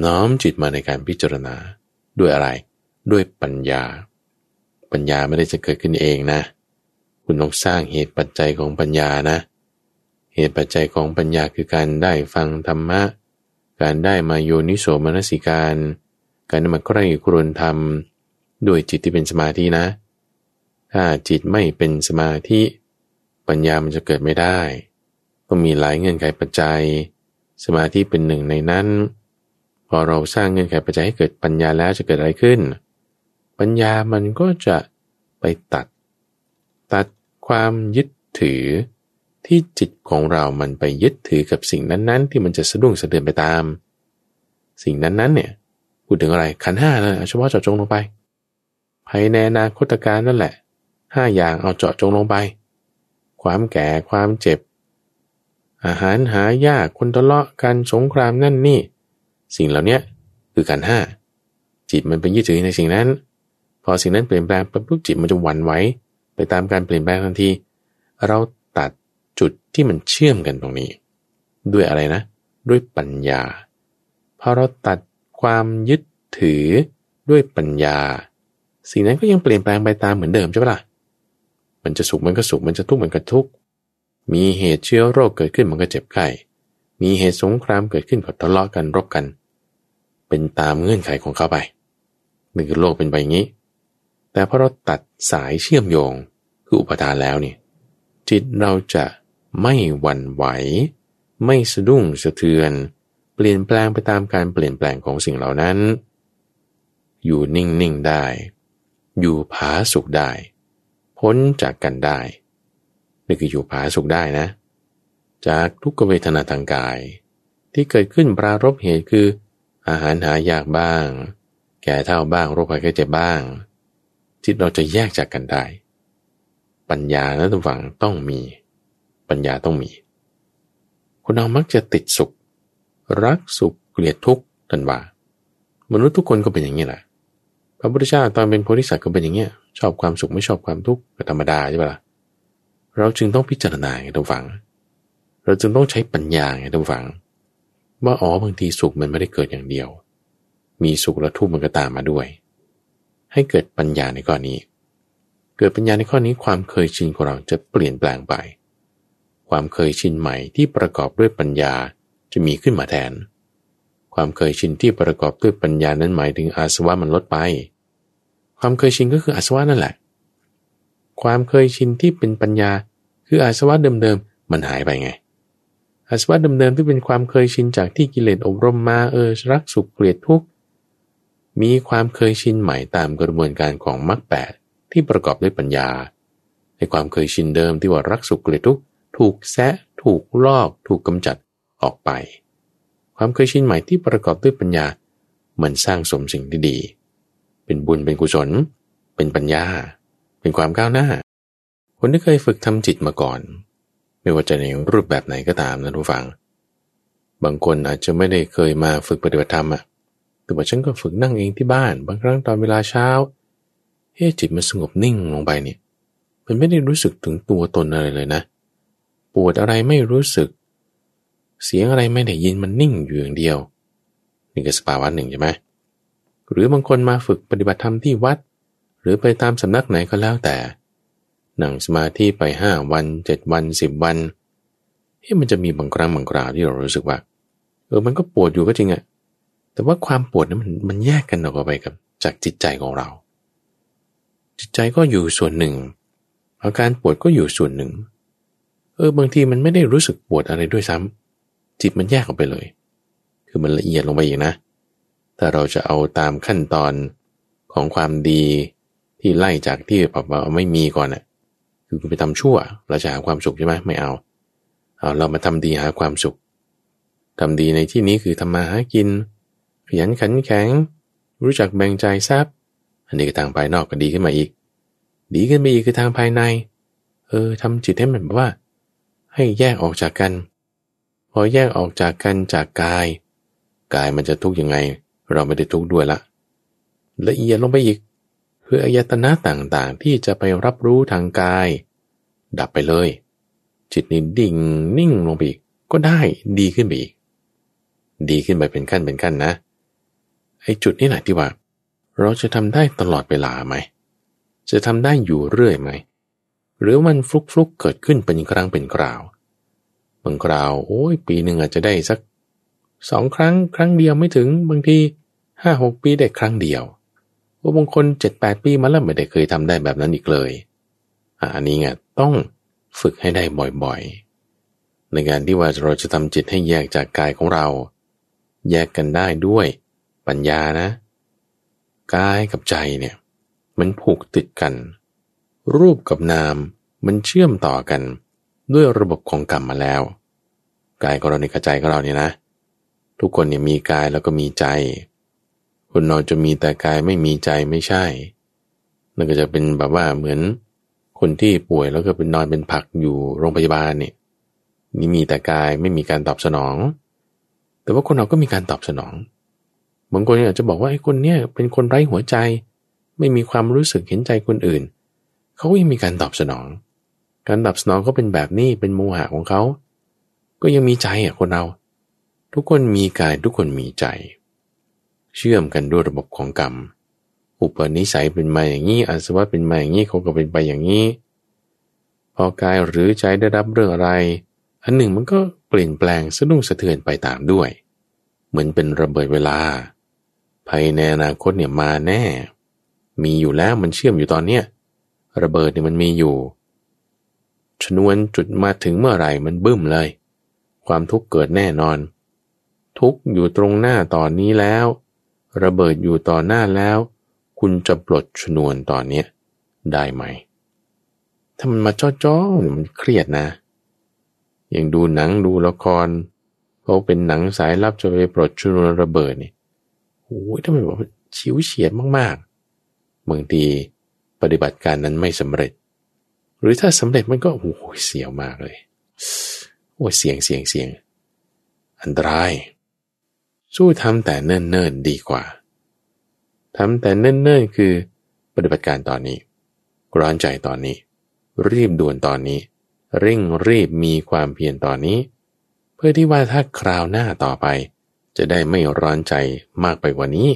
Speaker 1: น้อมจิตมาในการพิจารณาด้วยอะไร ด้วยปัญญา ปัญญาไม่ได้จะเกิดขึ้นเองนะ คุณต้องสร้างเหตุปัจจัยของปัญญานะเเหตุปัจจัยของปัญญาคือการได้ฟังธรรมะ การได้มาโยนิโสมนสิการ การนำมาใกล้ครวนธรรม ด้วยจิตที่เป็นสมาธินะ ถ้าจิตไม่เป็นสมาธิ ปัญญามันจะเกิดไม่ได้ต้องมีหลายเงื่อนไขปัจจัย สมาธิเป็นหนึ่งในนั้น พอเราสร้างเงื่อนไขปัจจัยให้เกิดปัญญาแล้วจะเกิดอะไรขึ้น ปัญญามันก็จะไปตัด ตัดความยึดถือ ที่จิตของเรามันไปยึดถือกับสิ่งนั้นๆ ที่มันจะสะดุ้งสะเดือนไปตาม สิ่งนั้นๆเนี่ยพูดถึงอะไรขันห้าเลยเฉพาะเจาะจงลงไปภายในอนาคตการนั่นแหละห้าอย่างเอาเจาะจงลงไป ความแก่ความเจ็บ อาหารหายากคนทะเลาะกันสงครามนั่นนี่ สิ่งเหล่านี้คือการห้าจิตมันเป็นยึดถือในสิ่งนั้น พอสิ่งนั้นเปลี่ยนแปลงปุ๊บจิตมันจะหวั่นไหวไปตามการเปลี่ยนแปลงทันที เรา จุดที่มันเชื่อมกันตรงนี้ ด้วยอะไรนะ ด้วยปัญญาพอเราตัดความยึดถือด้วยปัญญา สิ่งนั้นก็ยังเปลี่ยนแปลงไปตามเหมือนเดิมใช่ปะล่ะมันจะสุขมันก็สุขมันจะทุกข์มันก็ทุกข์มีเหตุเชื้อโรคเกิดขึ้นมันก็เจ็บไข้มีเหตุสงครามเกิดขึ้นก็ทะเลาะกันรบกัน เป็นตามเงื่อนไขของเขาไปนี่คือโลกเป็นไปอย่างนี้ แต่พอเราตัดสายเชื่อมโยงคืออุปทานแล้วนี่จิตเราจะ ไม่หวั่นไหว ไม่สะดุ้งสะเทือน เปลี่ยนแปลงไปตามการเปลี่ยนแปลงของสิ่งเหล่านั้น อยู่นิ่งๆได้ อยู่ผาสุขได้ พ้นจากกันได้นี่คืออยู่ผาสุขได้นะ จากทุกเวทนาทางกาย ที่เกิดขึ้นปรารบเหตุคือ อาหารหายากบ้าง แก่เท่าบ้างโรคภัยไข้เจ็บบ้าง จิตเราจะแยกจากกันได้ ปัญญานะทุกฝังต้องมี ปัญญาต้องมี คนเรามักจะติดสุข รักสุขเกลียดทุกข์ทันว่ามนุษย์ทุกคนก็เป็นอย่างนี้แหละพระพุทธเจ้าตอนเป็นโพธิสัตว์ก็เป็นอย่างเงี้ยชอบความสุขไม่ชอบความทุกข์ก็ธรรมดาใช่ปะล่ะเราจึงต้องพิจารณาไงทุกฝัง เราจึงต้องใช้ปัญญาไงทุกฝัง ว่าอ๋อบางทีสุขมันไม่ได้เกิดอย่างเดียว มีสุขและทุกข์มันก็ตามมาด้วย ให้เกิดปัญญาในข้อนี้ เกิดปัญญาในข้อนี้ความเคยชินของเราจะเปลี่ยนแปลงไป ความเคยชินใหม่ที่ประกอบด้วยปัญญาจะมีขึ้นมาแทน ความเคยชินที่ประกอบด้วยปัญญานั้นหมายถึงอาสวะมันลดไป ความเคยชินก็คืออาสวะนั่นแหละ ความเคยชินที่เป็นปัญญา คืออาสวะเดิมๆมันหายไปไง อาสวะเดิมๆที่เป็นความเคยชินจากที่กิเลสอบรมมาเออรักสุขเกลียดทุกข์มีความเคยชินใหม่ตามกระบวนการของมรรคแปดที่ประกอบด้วยปัญญา ในความเคยชินเดิมที่ว่ารักสุขเกลียดทุกข์ ถูกแซะ ถูกลอก ถูกกำจัดออกไป ความเคยชินใหม่ที่ประกอบด้วยปัญญา มันสร้างสมสิ่งที่ดี เป็นบุญเป็นกุศล เป็นปัญญา เป็นความก้าวหน้า คนที่เคยฝึกทำจิตมาก่อน ไม่ว่าจะในรูปแบบไหนก็ตามนะทุกฝัง บางคนอาจจะไม่ได้เคยมาฝึกปฏิบัติธรรมอะแต่ว่าฉันก็ฝึกนั่งเองที่บ้าน บางครั้งตอนเวลาเช้าเฮ้จิตมันสงบนิ่งลงไปเนี่ย มันไม่ได้รู้สึกถึงตัวตนอะไรเลยนะ ปวดอะไรไม่รู้สึก เสียงอะไรไม่ได้ยินมันนิ่งอยู่อย่างเดียว นี่ก็สภาวะหนึ่งใช่ไหมหรือบางคนมาฝึกปฏิบัติธรรมที่วัด หรือไปตามสำนักไหนก็แล้วแต่นั่งสมาธิไปห้าวันเจ็ดวันสิบวันเฮ้มันจะมีบางครั้งบางคราวที่เรารู้สึกว่า เออมันก็ปวดอยู่ก็จริงอะแต่ว่าความปวดนั้นมันมันแยกกันออกไปกับจากจิตใจของเรา จิตใจก็อยู่ส่วนหนึ่งอาการปวดก็อยู่ส่วนหนึ่ง เออบางทีมันไม่ได้รู้สึกปวดอะไรด้วยซ้ำจิตมันแยกออกไปเลย คือมันละเอียดลงไปอีกนะถ้าเราจะเอาตามขั้นตอนของความดีที่ไล่จากที่แบบว่าไม่มีก่อนอะคือคุณไปทำชั่ว เราจะหาความสุขใช่ไหมไม่เอาเอาเรามาทำดีหาความสุขทำดีในที่นี้คือทำมาหากิน ขยันขันแข็ง รู้จักแบ่งใจทรัพย์ อันนี้ก็ทางภายนอกก็ดีขึ้นมาอีก ดีขึ้นไปอีกคือทางภายใน เออทำจิตให้มันแบบว่า ให้แยกออกจากกัน พอแยกออกจากกันจากกาย กายมันจะทุกข์ยังไง เราไม่ได้ทุกข์ด้วยละละเอียดลงไปอีก คืออายตนะต่างๆ ที่จะไปรับรู้ทางกาย ดับไปเลย จิตนี้ดิ่งนิ่งลงไปอีก ก็ได้ดีขึ้นไปอีก ดีขึ้นไปเป็นขั้นเป็นขั้นนะไอ้จุดนี้แหละที่ว่า เราจะทำได้ตลอดเวลาไหมจะทำได้อยู่เรื่อยไหม หรือมันฟลุกฟลุกเกิดขึ้นเป็นครั้งเป็นคราวบางคราวโอ้ยปีหนึ่งอาจจะได้สักสองครั้งครั้งเดียวไม่ถึงบางทีห้าหกปีได้ครั้งเดียวว่าบางคนเจ็ดแปดปีมาแล้วไม่ได้เคยทำได้แบบนั้นอีกเลยอันนี้ไงต้องฝึกให้ได้บ่อยๆ ในการที่ว่าเราจะทำจิตให้แยกจากกายของเรา แยกกันได้ด้วยปัญญานะกายกับใจเนี่ยมันผูกติดกัน รูปกับนามมันเชื่อมต่อกันด้วยระบบของกรรมมาแล้ว กายของเราในกระใจของเราเนี่ยนะ ทุกคนเนี่ยมีกายแล้วก็มีใจ คนนอนจะมีแต่กายไม่มีใจไม่ใช่นั่นก็จะเป็นแบบว่าเหมือนคนที่ป่วยแล้วก็เป็นนอนเป็นผักอยู่โรงพยาบาลเนี่ยนี่มีแต่กายไม่มีการตอบสนอง แต่ว่าคนเราก็มีการตอบสนองบางคนอาจจะบอกว่าไอ้คนเนี้ยเป็นคนไร้หัวใจ ไม่มีความรู้สึกเห็นใจคนอื่น เขาก็ยังมีการตอบสนอง การตอบสนองก็เป็นแบบนี้เป็นโมหะของเขา ก็ยังมีใจอะคนเรา ทุกคนมีกายทุกคนมีใจ เชื่อมกันด้วยระบบของกรรม อุปนิสัยเป็นมาอย่างนี้อาสวะเป็นมาอย่างนี้เขาก็เป็นไปอย่างนี้ พอกายหรือใจได้รับเรื่องอะไร อันหนึ่งมันก็เปลี่ยนแปลงสะดุ้งสะเทือนไปตามด้วย เหมือนเป็นระเบิดเวลาภายในอนาคตเนี่ยมาแน่ มีอยู่แล้วมันเชื่อมอยู่ตอนเนี้ย ระเบิดเนี่ยมันมีอยู่ชนวนจุดมาถึงเมื่อไหร่มันบึ้มเลย ความทุกข์เกิดแน่นอน ทุกอยู่ตรงหน้าตอนนี้แล้ว ระเบิดอยู่ต่อหน้าแล้ว คุณจะปลดชนวนตอนนี้ได้ไหม ถ้ามันมาจ้อๆมันเครียดนะอย่างดูหนังดูละครเขาเป็นหนังสายลับจะไปปลดชนวนระเบิดนี่โอ้ยถ้ามันบอกชิวเฉียดมากๆบางที ปฏิบัติการนั้นไม่สำเร็จ หรือถ้าสำเร็จมันก็โอ้ยเสียวมากเลยโอ้ยเสียงเสียงเสียง อันตราย สู้ทำแต่เนิ่นๆดีกว่าทำแต่เนิ่นๆคือปฏิบัติการตอนนี้ ร้อนใจตอนนี้ รีบด่วนตอนนี้ เร่งรีบมีความเพียรตอนนี้ เพื่อที่ว่าถ้าคราวหน้าต่อไป จะได้ไม่ร้อนใจมากไปกว่านี้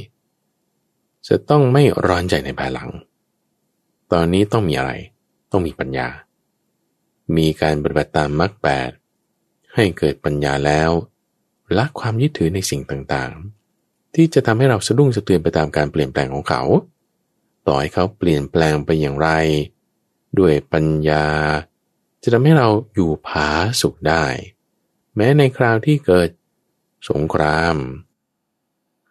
Speaker 1: จะต้องไม่ร้อนใจในภายหลัง ตอนนี้ต้องมีอะไร ต้องมีปัญญา มีการปฏิบัติตามมรรคแปดให้เกิดปัญญาแล้วละความยึดถือในสิ่งต่างๆ ที่จะทำให้เราสะดุ้งสะเทือนไปตามการเปลี่ยนแปลงของเขา ต่อให้เขาเปลี่ยนแปลงไปอย่างไร ด้วยปัญญา จะทำให้เราอยู่ผาสุขได้ แม้ในคราวที่เกิดสงคราม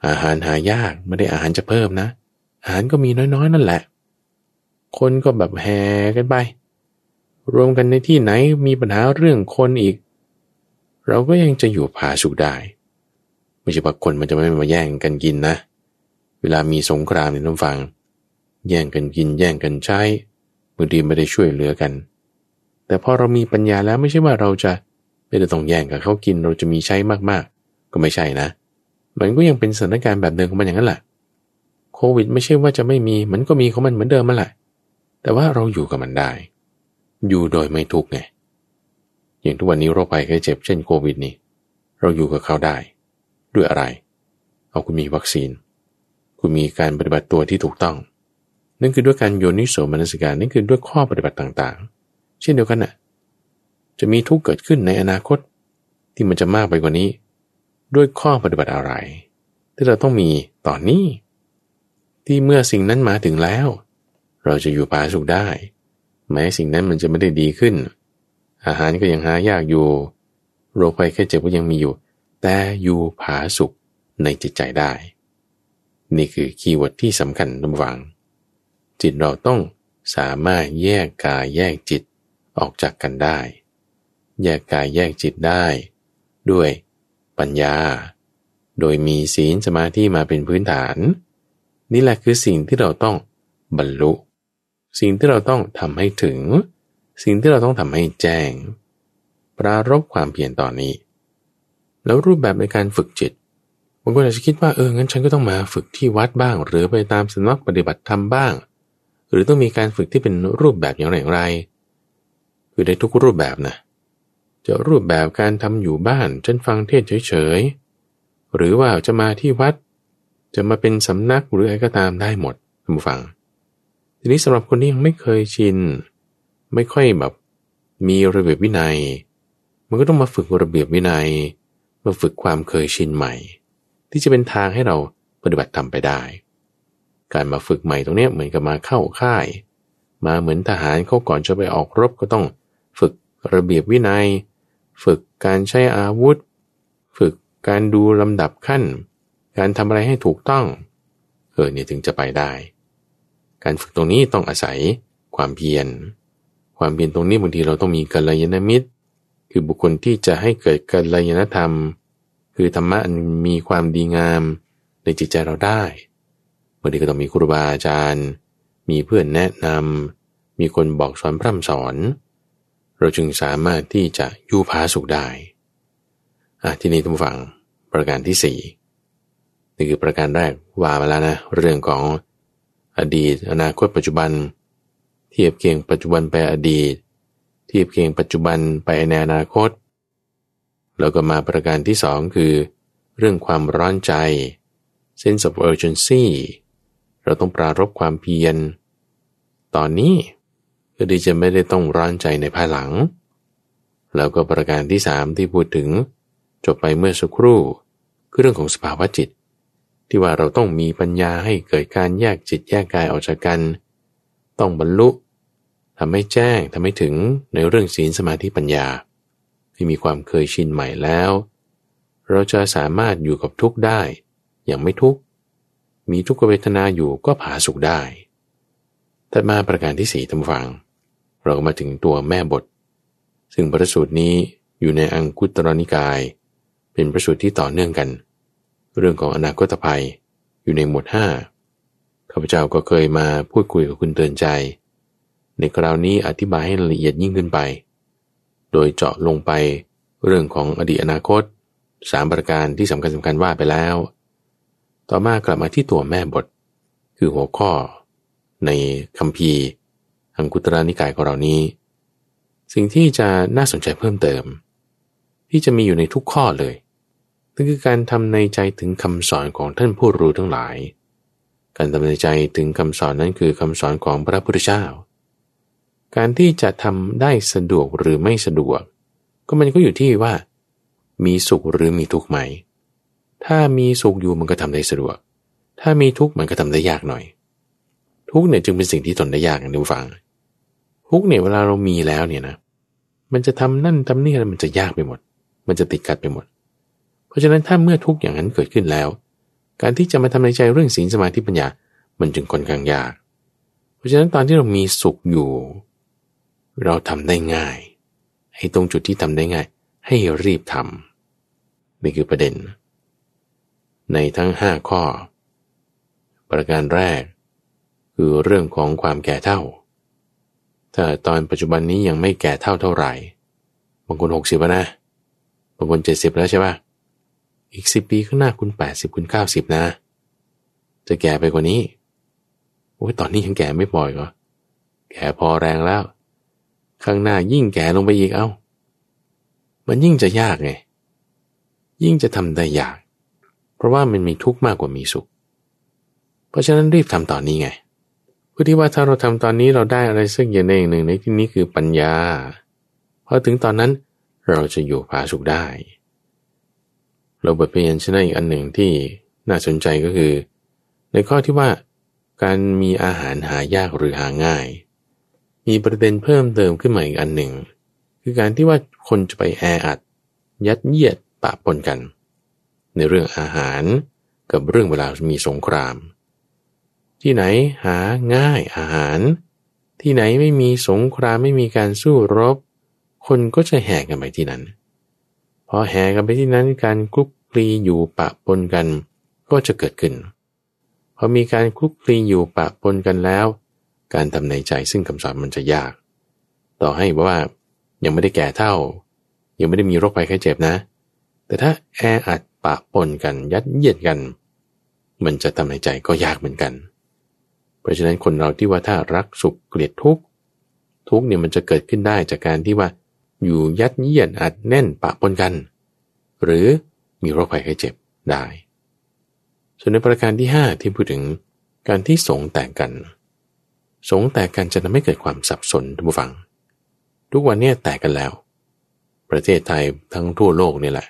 Speaker 1: อาหารหายากไม่ได้อาหารจะเพิ่มนะ อาหารก็มีน้อยๆ นั่นแหละ คนก็แบบแห่กันไป รวมกันในที่ไหนมีปัญหาเรื่องคนอีก เราก็ยังจะอยู่ผาสุกได้ ไม่ใช่ว่าคนมันจะไม่มาแย่งกันกินนะ เวลามีสงครามในน้ำฟัง แย่งกันกินแย่งกันใช้บางทีไม่ได้ช่วยเหลือกัน แต่พอเรามีปัญญาแล้วไม่ใช่ว่าเราจะไม่ได้ต้องแย่งกับเขากินเราจะมีใช้มากๆ ก็ไม่ใช่นะ มันก็ยังเป็นสถานการณ์แบบเดิมของมันอย่างนั้นแหละโควิดไม่ใช่ว่าจะไม่มี มันก็มีของมันเหมือนเดิมมาแหละ แต่ว่าเราอยู่กับมันได้ อยู่โดยไม่ทุกข์ไง อย่างทุกวันนี้โรคภัยไข้เจ็บเช่นโควิดนี่ เราอยู่กับเขาได้ ด้วยอะไร เอาคุณมีวัคซีน คุณมีการปฏิบัติตัวที่ถูกต้อง นั่นคือด้วยการโยนิโสมนสิการ นั่นคือด้วยข้อปฏิบัติต่างๆ เช่นเดียวกันน่ะ จะมีทุกข์เกิดขึ้นในอนาคตที่มันจะมากไปกว่านี้ ด้วยข้อปฏิบัติอะไร ที่เราต้องมีตอนนี้ ที่เมื่อสิ่งนั้นมาถึงแล้ว เราจะอยู่ผาสุขได้ แม้สิ่งนั้นมันจะไม่ได้ดีขึ้น อาหารก็ยังหายากอยู่ โรคภัยไข้เจ็บก็ยังมีอยู่ แต่อยู่ผาสุขในจิตใจได้ นี่คือ keyword ที่สำคัญระวัง จิตเราต้องสามารถแยกกายแยกจิตออกจากกันได้ แยกกายแยกจิตได้ ด้วยปัญญา โดยมีศีลสมาธิมาเป็นพื้นฐาน นี่แหละคือสิ่งที่เราต้องบรรลุ สิ่งที่เราต้องทำให้ถึง สิ่งที่เราต้องทำให้แจ้ง ปรารบความเพียรตอนนี้ แล้วรูปแบบในการฝึกจิตบางคนอาจจะคิดว่าเอองั้นฉันก็ต้องมาฝึกที่วัดบ้าง หรือไปตามสำนักปฏิบัติธรรมบ้าง หรือต้องมีการฝึกที่เป็นรูปแบบอย่างไรอย่างไร คือได้ทุกรูปแบบนะจะรูปแบบการทำอยู่บ้านฉันฟังเทศเฉยๆหรือว่าจะมาที่วัด จะมาเป็นสำนักหรืออะไรก็ตามได้หมดท่านผู้ฟัง ทีนี้สำหรับคนที่ยังไม่เคยชิน ไม่ค่อยแบบมีระเบียบวินัย มันก็ต้องมาฝึกระเบียบวินัย มาฝึกความเคยชินใหม่ ที่จะเป็นทางให้เราปฏิบัติทำไปได้ การมาฝึกใหม่ตรงนี้เหมือนกับมาเข้าค่าย มาเหมือนทหารเขาก่อนจะไปออกรบก็ต้องฝึกระเบียบวินัย ฝึกการใช้อาวุธ ฝึกการดูลำดับขั้น การทำอะไรให้ถูกต้องเออเนี่ยถึงจะไปได้ การฝึกตรงนี้ต้องอาศัยความเพียร ความเพียรตรงนี้บางทีเราต้องมีกัลยาณมิตร คือบุคคลที่จะให้เกิดกัลยาณธรรม คือธรรมะมีความดีงามในจิตใจเราได้บางทีก็ต้องมีครูบาอาจารย์ มีเพื่อนแนะนำ มีคนบอกสอนพร่ำสอน เราจึงสามารถที่จะยู่พาสุขได้อะที่นี้ท่านฟังประการที่สี่นี่คือประการแรกว่ามาแล้วนะ เรื่องของ อดีต อนาคตปัจจุบัน เทียบเคียงปัจจุบันไปอดีต เทียบเคียงปัจจุบันไปในอนาคต แล้วก็มาประการที่สองคือ เรื่องความร้อนใจ sense of urgency เราต้องปรารบความเพียร ตอนนี้ก็ดีจะไม่ได้ต้องร้อนใจในภายหลัง แล้วก็ประการที่สามที่พูดถึง จบไปเมื่อสักครู่คือเรื่องของสภาวะจิต ที่ว่าเราต้องมีปัญญาให้เกิดการแยกจิตแยกกายออกจากกัน ต้องบรรลุทำให้แจ้งทำให้ถึงในเรื่องศีลสมาธิปัญญา ที่มีความเคยชินใหม่แล้ว เราจะสามารถอยู่กับทุกข์ได้ อย่างไม่ทุกข์ มีทุกขเวทนาอยู่ก็ผาสุขได้แต่มาประการที่สี่ทำฟัง เราก็มาถึงตัวแม่บท ซึ่งพระสูตรนี้อยู่ในอังคุตรนิกาย เป็นพระสูตรที่ต่อเนื่องกัน เรื่องของอนาคตภัยอยู่ในหมวดห้าข้าพเจ้าก็เคยมาพูดคุยกับคุณเตือนใจ ในคราวนี้อธิบายให้ละเอียดยิ่งขึ้นไป โดยเจาะลงไปเรื่องของอดีตอนาคตสามประการที่สำคัญสำคัญว่าไปแล้ว ต่อมากลับมาที่ตัวแม่บท คือหัวข้อ ในคำพีอังคุตระนิกายของเรานี้ สิ่งที่จะน่าสนใจเพิ่มเติม ที่จะมีอยู่ในทุกข้อเลย นั่นคือการทำในใจถึงคำสอนของท่านผู้รู้ทั้งหลาย การทำในใจถึงคำสอนนั้นคือคำสอนของพระพุทธเจ้า การที่จะทำได้สะดวกหรือไม่สะดวก ก็มันก็อยู่ที่ว่า มีสุขหรือมีทุกข์ไหม ถ้ามีสุขอยู่มันก็ทำได้สะดวก ถ้ามีทุกข์มันก็ทำได้ยากหน่อย ทุกข์เนี่ยจึงเป็นสิ่งที่ทนได้ยากนะทุกฝัง ทุกเนี่ยเวลาเรามีแล้วเนี่ยนะ มันจะทำนั่นทำนี่อะไรมันจะยากไปหมด มันจะติดกัดไปหมด ราะฉะนั้นถ้าเมื่อทุกอย่างนั้นเกิดขึ้นแล้ว การที่จะมาทำในใจเรื่องศีลสมาธิปัญญา มันจึงค่อนข้างยาก เพราะฉะนั้นตอนที่เรามีสุขอยู่ เราทำได้ง่ายให้ตรงจุดที่ทำได้ง่าย ให้รีบทำนี่คือประเด็น ในทั้งห้าข้อ ประการแรก คือเรื่องของความแก่เท่า ถ้าตอนปัจจุบันนี้ยังไม่แก่เท่าเท่าไหร่ บางคนหกสิบนะ บางคนเจ็ดสิบแล้วใช่ปะ อีกสิบปีข้างหน้าคุณแปดสิบคุณเก้าสิบนะ จะแก่ไปกว่านี้โอ้ยตอนนี้ยังแก่ไม่ปล่อยก็แก่พอแรงแล้ว ข้างหน้ายิ่งแก่ลงไปอีกเอา้า มันยิ่งจะยากไง ยิ่งจะทำได้ยาก เพราะว่ามันมีทุกข์มากกว่ามีสุข เพราะฉะนั้นรีบทำตอนนี้ไงพื่อที่ว่าถ้าเราทำตอนนี้เราได้อะไรสักอย่างหนึ่งในที่นี้คือปัญญาพอถึงตอนนั้นเราจะอยู่ผาสุขได้ เราบทเรียนชนะอีกอันหนึ่งที่น่าสนใจก็คือ ในข้อที่ว่า การมีอาหารหายากหรือหาง่าย มีประเด็นเพิ่มเติมขึ้นมาอีกอันหนึ่ง คือการที่ว่าคนจะไปแออัด ยัดเยียดปะปนกัน ในเรื่องอาหารกับเรื่องเวลามีสงคราม ที่ไหนหาง่ายอาหาร ที่ไหนไม่มีสงครามไม่มีการสู้รบ คนก็จะแห่กันไปที่นั้น พอแห่กันไปที่นั้นการคลุกคลีอยู่ปะปนกันก็จะเกิดขึ้น พอมีการคลุกคลีอยู่ปะปนกันแล้ว การทำในใจซึ่งคำสอนมันจะยาก ต่อให้ว่ายังไม่ได้แก่เท่า ยังไม่ได้มีโรคภัยไข้เจ็บนะ แต่ถ้าแออัดปะปนกันยัดเยียดกัน มันจะทำในใจก็ยากเหมือนกัน เพราะฉะนั้นคนเราที่ว่าถ้ารักสุขเกลียดทุกข์ทุกเนี่ยมันจะเกิดขึ้นได้จากการที่ว่า อยู่ยัดเยียดอัดแน่นปะปนกัน หรือมีโรคภัยไข้เจ็บได้ ส่วนในประการที่ 5 ที่พูดถึงการที่สงแตกกัน สงแตกกันจะทำให้เกิดความสับสนทุกฝัง ทุกวันนี้แตกกันแล้ว ประเทศไทยทั้งทั่วโลกนี่แหละ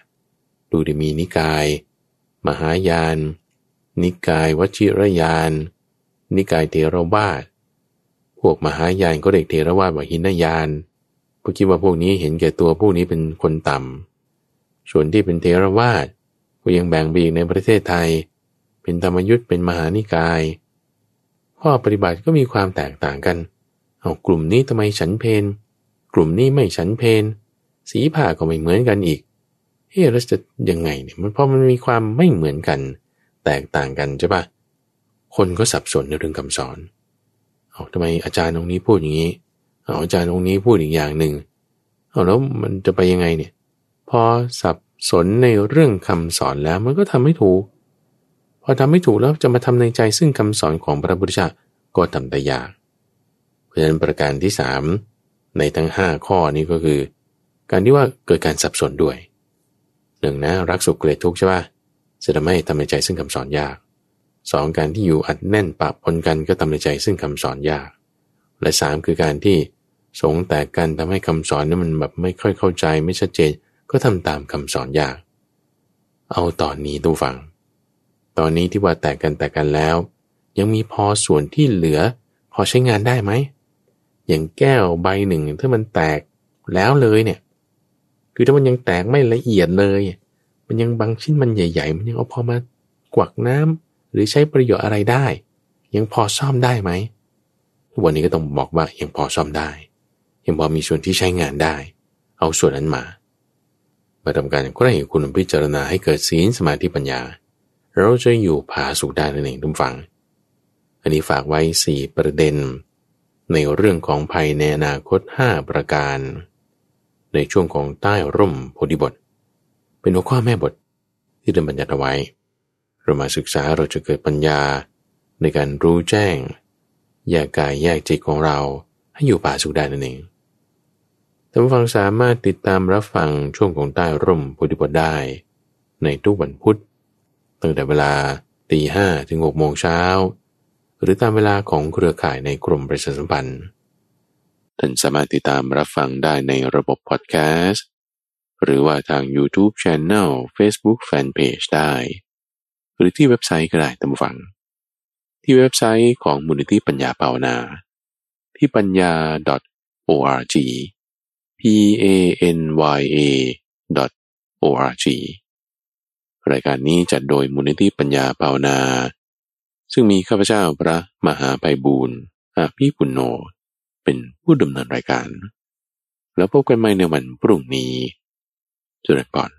Speaker 1: ดูดิมีนิกาย มหายาน นิกายวชิรยาน นิกายเทรวาสพวกมหายานก็เรียกเทรวาสว่าหินยาน กคิดว่าพวกนี้เห็นแก่ตัวพวกนี้เป็นคนต่ำส่วนที่เป็นเทรวาสก็ยังแบ่งไปอีกในประเทศไทย เป็นธรรมยุทธ์เป็นมหานิกาย ข้อปฏิบัติก็มีความแตกต่างกันเอากลุ่มนี้ทำไมฉันเพนกลุ่มนี้ไม่ฉันเพนสีผ้าก็ไม่เหมือนกันอีกเฮ้เราจะยังไงเนี่ยมันเพราะมันมีความไม่เหมือนกัน แตกต่างกันใช่ปะคนก็สับสนในเรื่องคำสอนเอาทำไมอาจารย์ตรงนี้พูดอย่างนี้ เอาอาจารย์องค์นี้พูดอีกอย่างหนึ่งเอาแล้วมันจะไปยังไงเนี่ย พอสับสนในเรื่องคำสอนแล้วมันก็ทำไม่ถูก พอทำไม่ถูกแล้วจะมาทำในใจซึ่งคำสอนของพระพุทธเจ้าก็ทำได้ยากเพราะฉะนั้นประการที่สามในทั้งห้าข้อนี้ก็คือ การที่ว่าเกิดการสับสนด้วยหนึ่งนะรักสุขเกลียดทุกข์ใช่ป่ะจะทำให้ทำในใจซึ่งคำสอนยากสองการที่อยู่อัดแน่นปะปนกันก็ทำในใจซึ่งคำสอนยาก และสามคือการที่ สงแตกกันทำให้คำสอนนั้นมันแบบไม่ค่อยเข้าใจไม่ชัดเจน ก็ทำตามคำสอนยาก เอาตอนนี้ดูฟัง ตอนนี้ที่ว่าแตกกันแตกกันแล้ว ยังมีพอส่วนที่เหลือ พอใช้งานได้ไหม อย่างแก้วใบหนึ่งถ้ามันแตกแล้วเลยเนี่ย คือถ้ามันยังแตกไม่ละเอียดเลย มันยังบางชิ้นมันใหญ่ ๆ มันยังเอาพอมากวักน้ำหรือใช้ประโยชน์อะไรได้ ยังพอซ่อมได้ไหมวันนี้ก็ต้องบอกว่ายังพอซ่อมได้ ยังพอมีส่วนที่ใช้งานได้ เอาส่วนนั้นมา มาทำการก็ได้คุณพิจารณาให้เกิดศีลสมาธิปัญญา เราจะอยู่ผาสุขได้นั่นเองทุกฝัง อันนี้ฝากไว้สี่ประเด็น ในเรื่องของภัยในอนาคตห้าประการ ในช่วงของใต้ร่มโพธิบท เป็นหัวข้อแม่บทที่เดินบัญญัติเอาไว้ เรามาศึกษาเราจะเกิดปัญญาในการรู้แจ้งแยกกายแยกจิตของเราให้อยู่ป่าสุขได้นั่นเอง ท่านผู้ฟังสามารถติดตามรับฟังช่วงของใต้ร่มพุทธิบทได้ ในทุกวันพุธตั้งแต่เวลาตีห้ถึงหกโมงเช้า หรือตามเวลาของเครือข่ายในกลุ่มประชาสัมพันธ์ท่านสามารถติดตามรับฟังได้ในระบบพอดแคสต์หรือว่าทาง YouTube Channel Facebook Fanpage ได้ หรือที่เว็บไซต์ก็ได้ตามฟัง ที่เว็บไซต์ของมูลนิธิปัญญาเปานา ที่ปัญญา .org p a n y a o r g รายการนี้จัดโดยมูลนิธิปัญญาภาวนา ซึ่งมีข้าพเจ้าพระมหาไพบูรณ์อาภีปุณโญเป็นผู้ดำเนินรายการ แล้วพบกันใหม่ในวันพรุ่งนี้จุดก่อน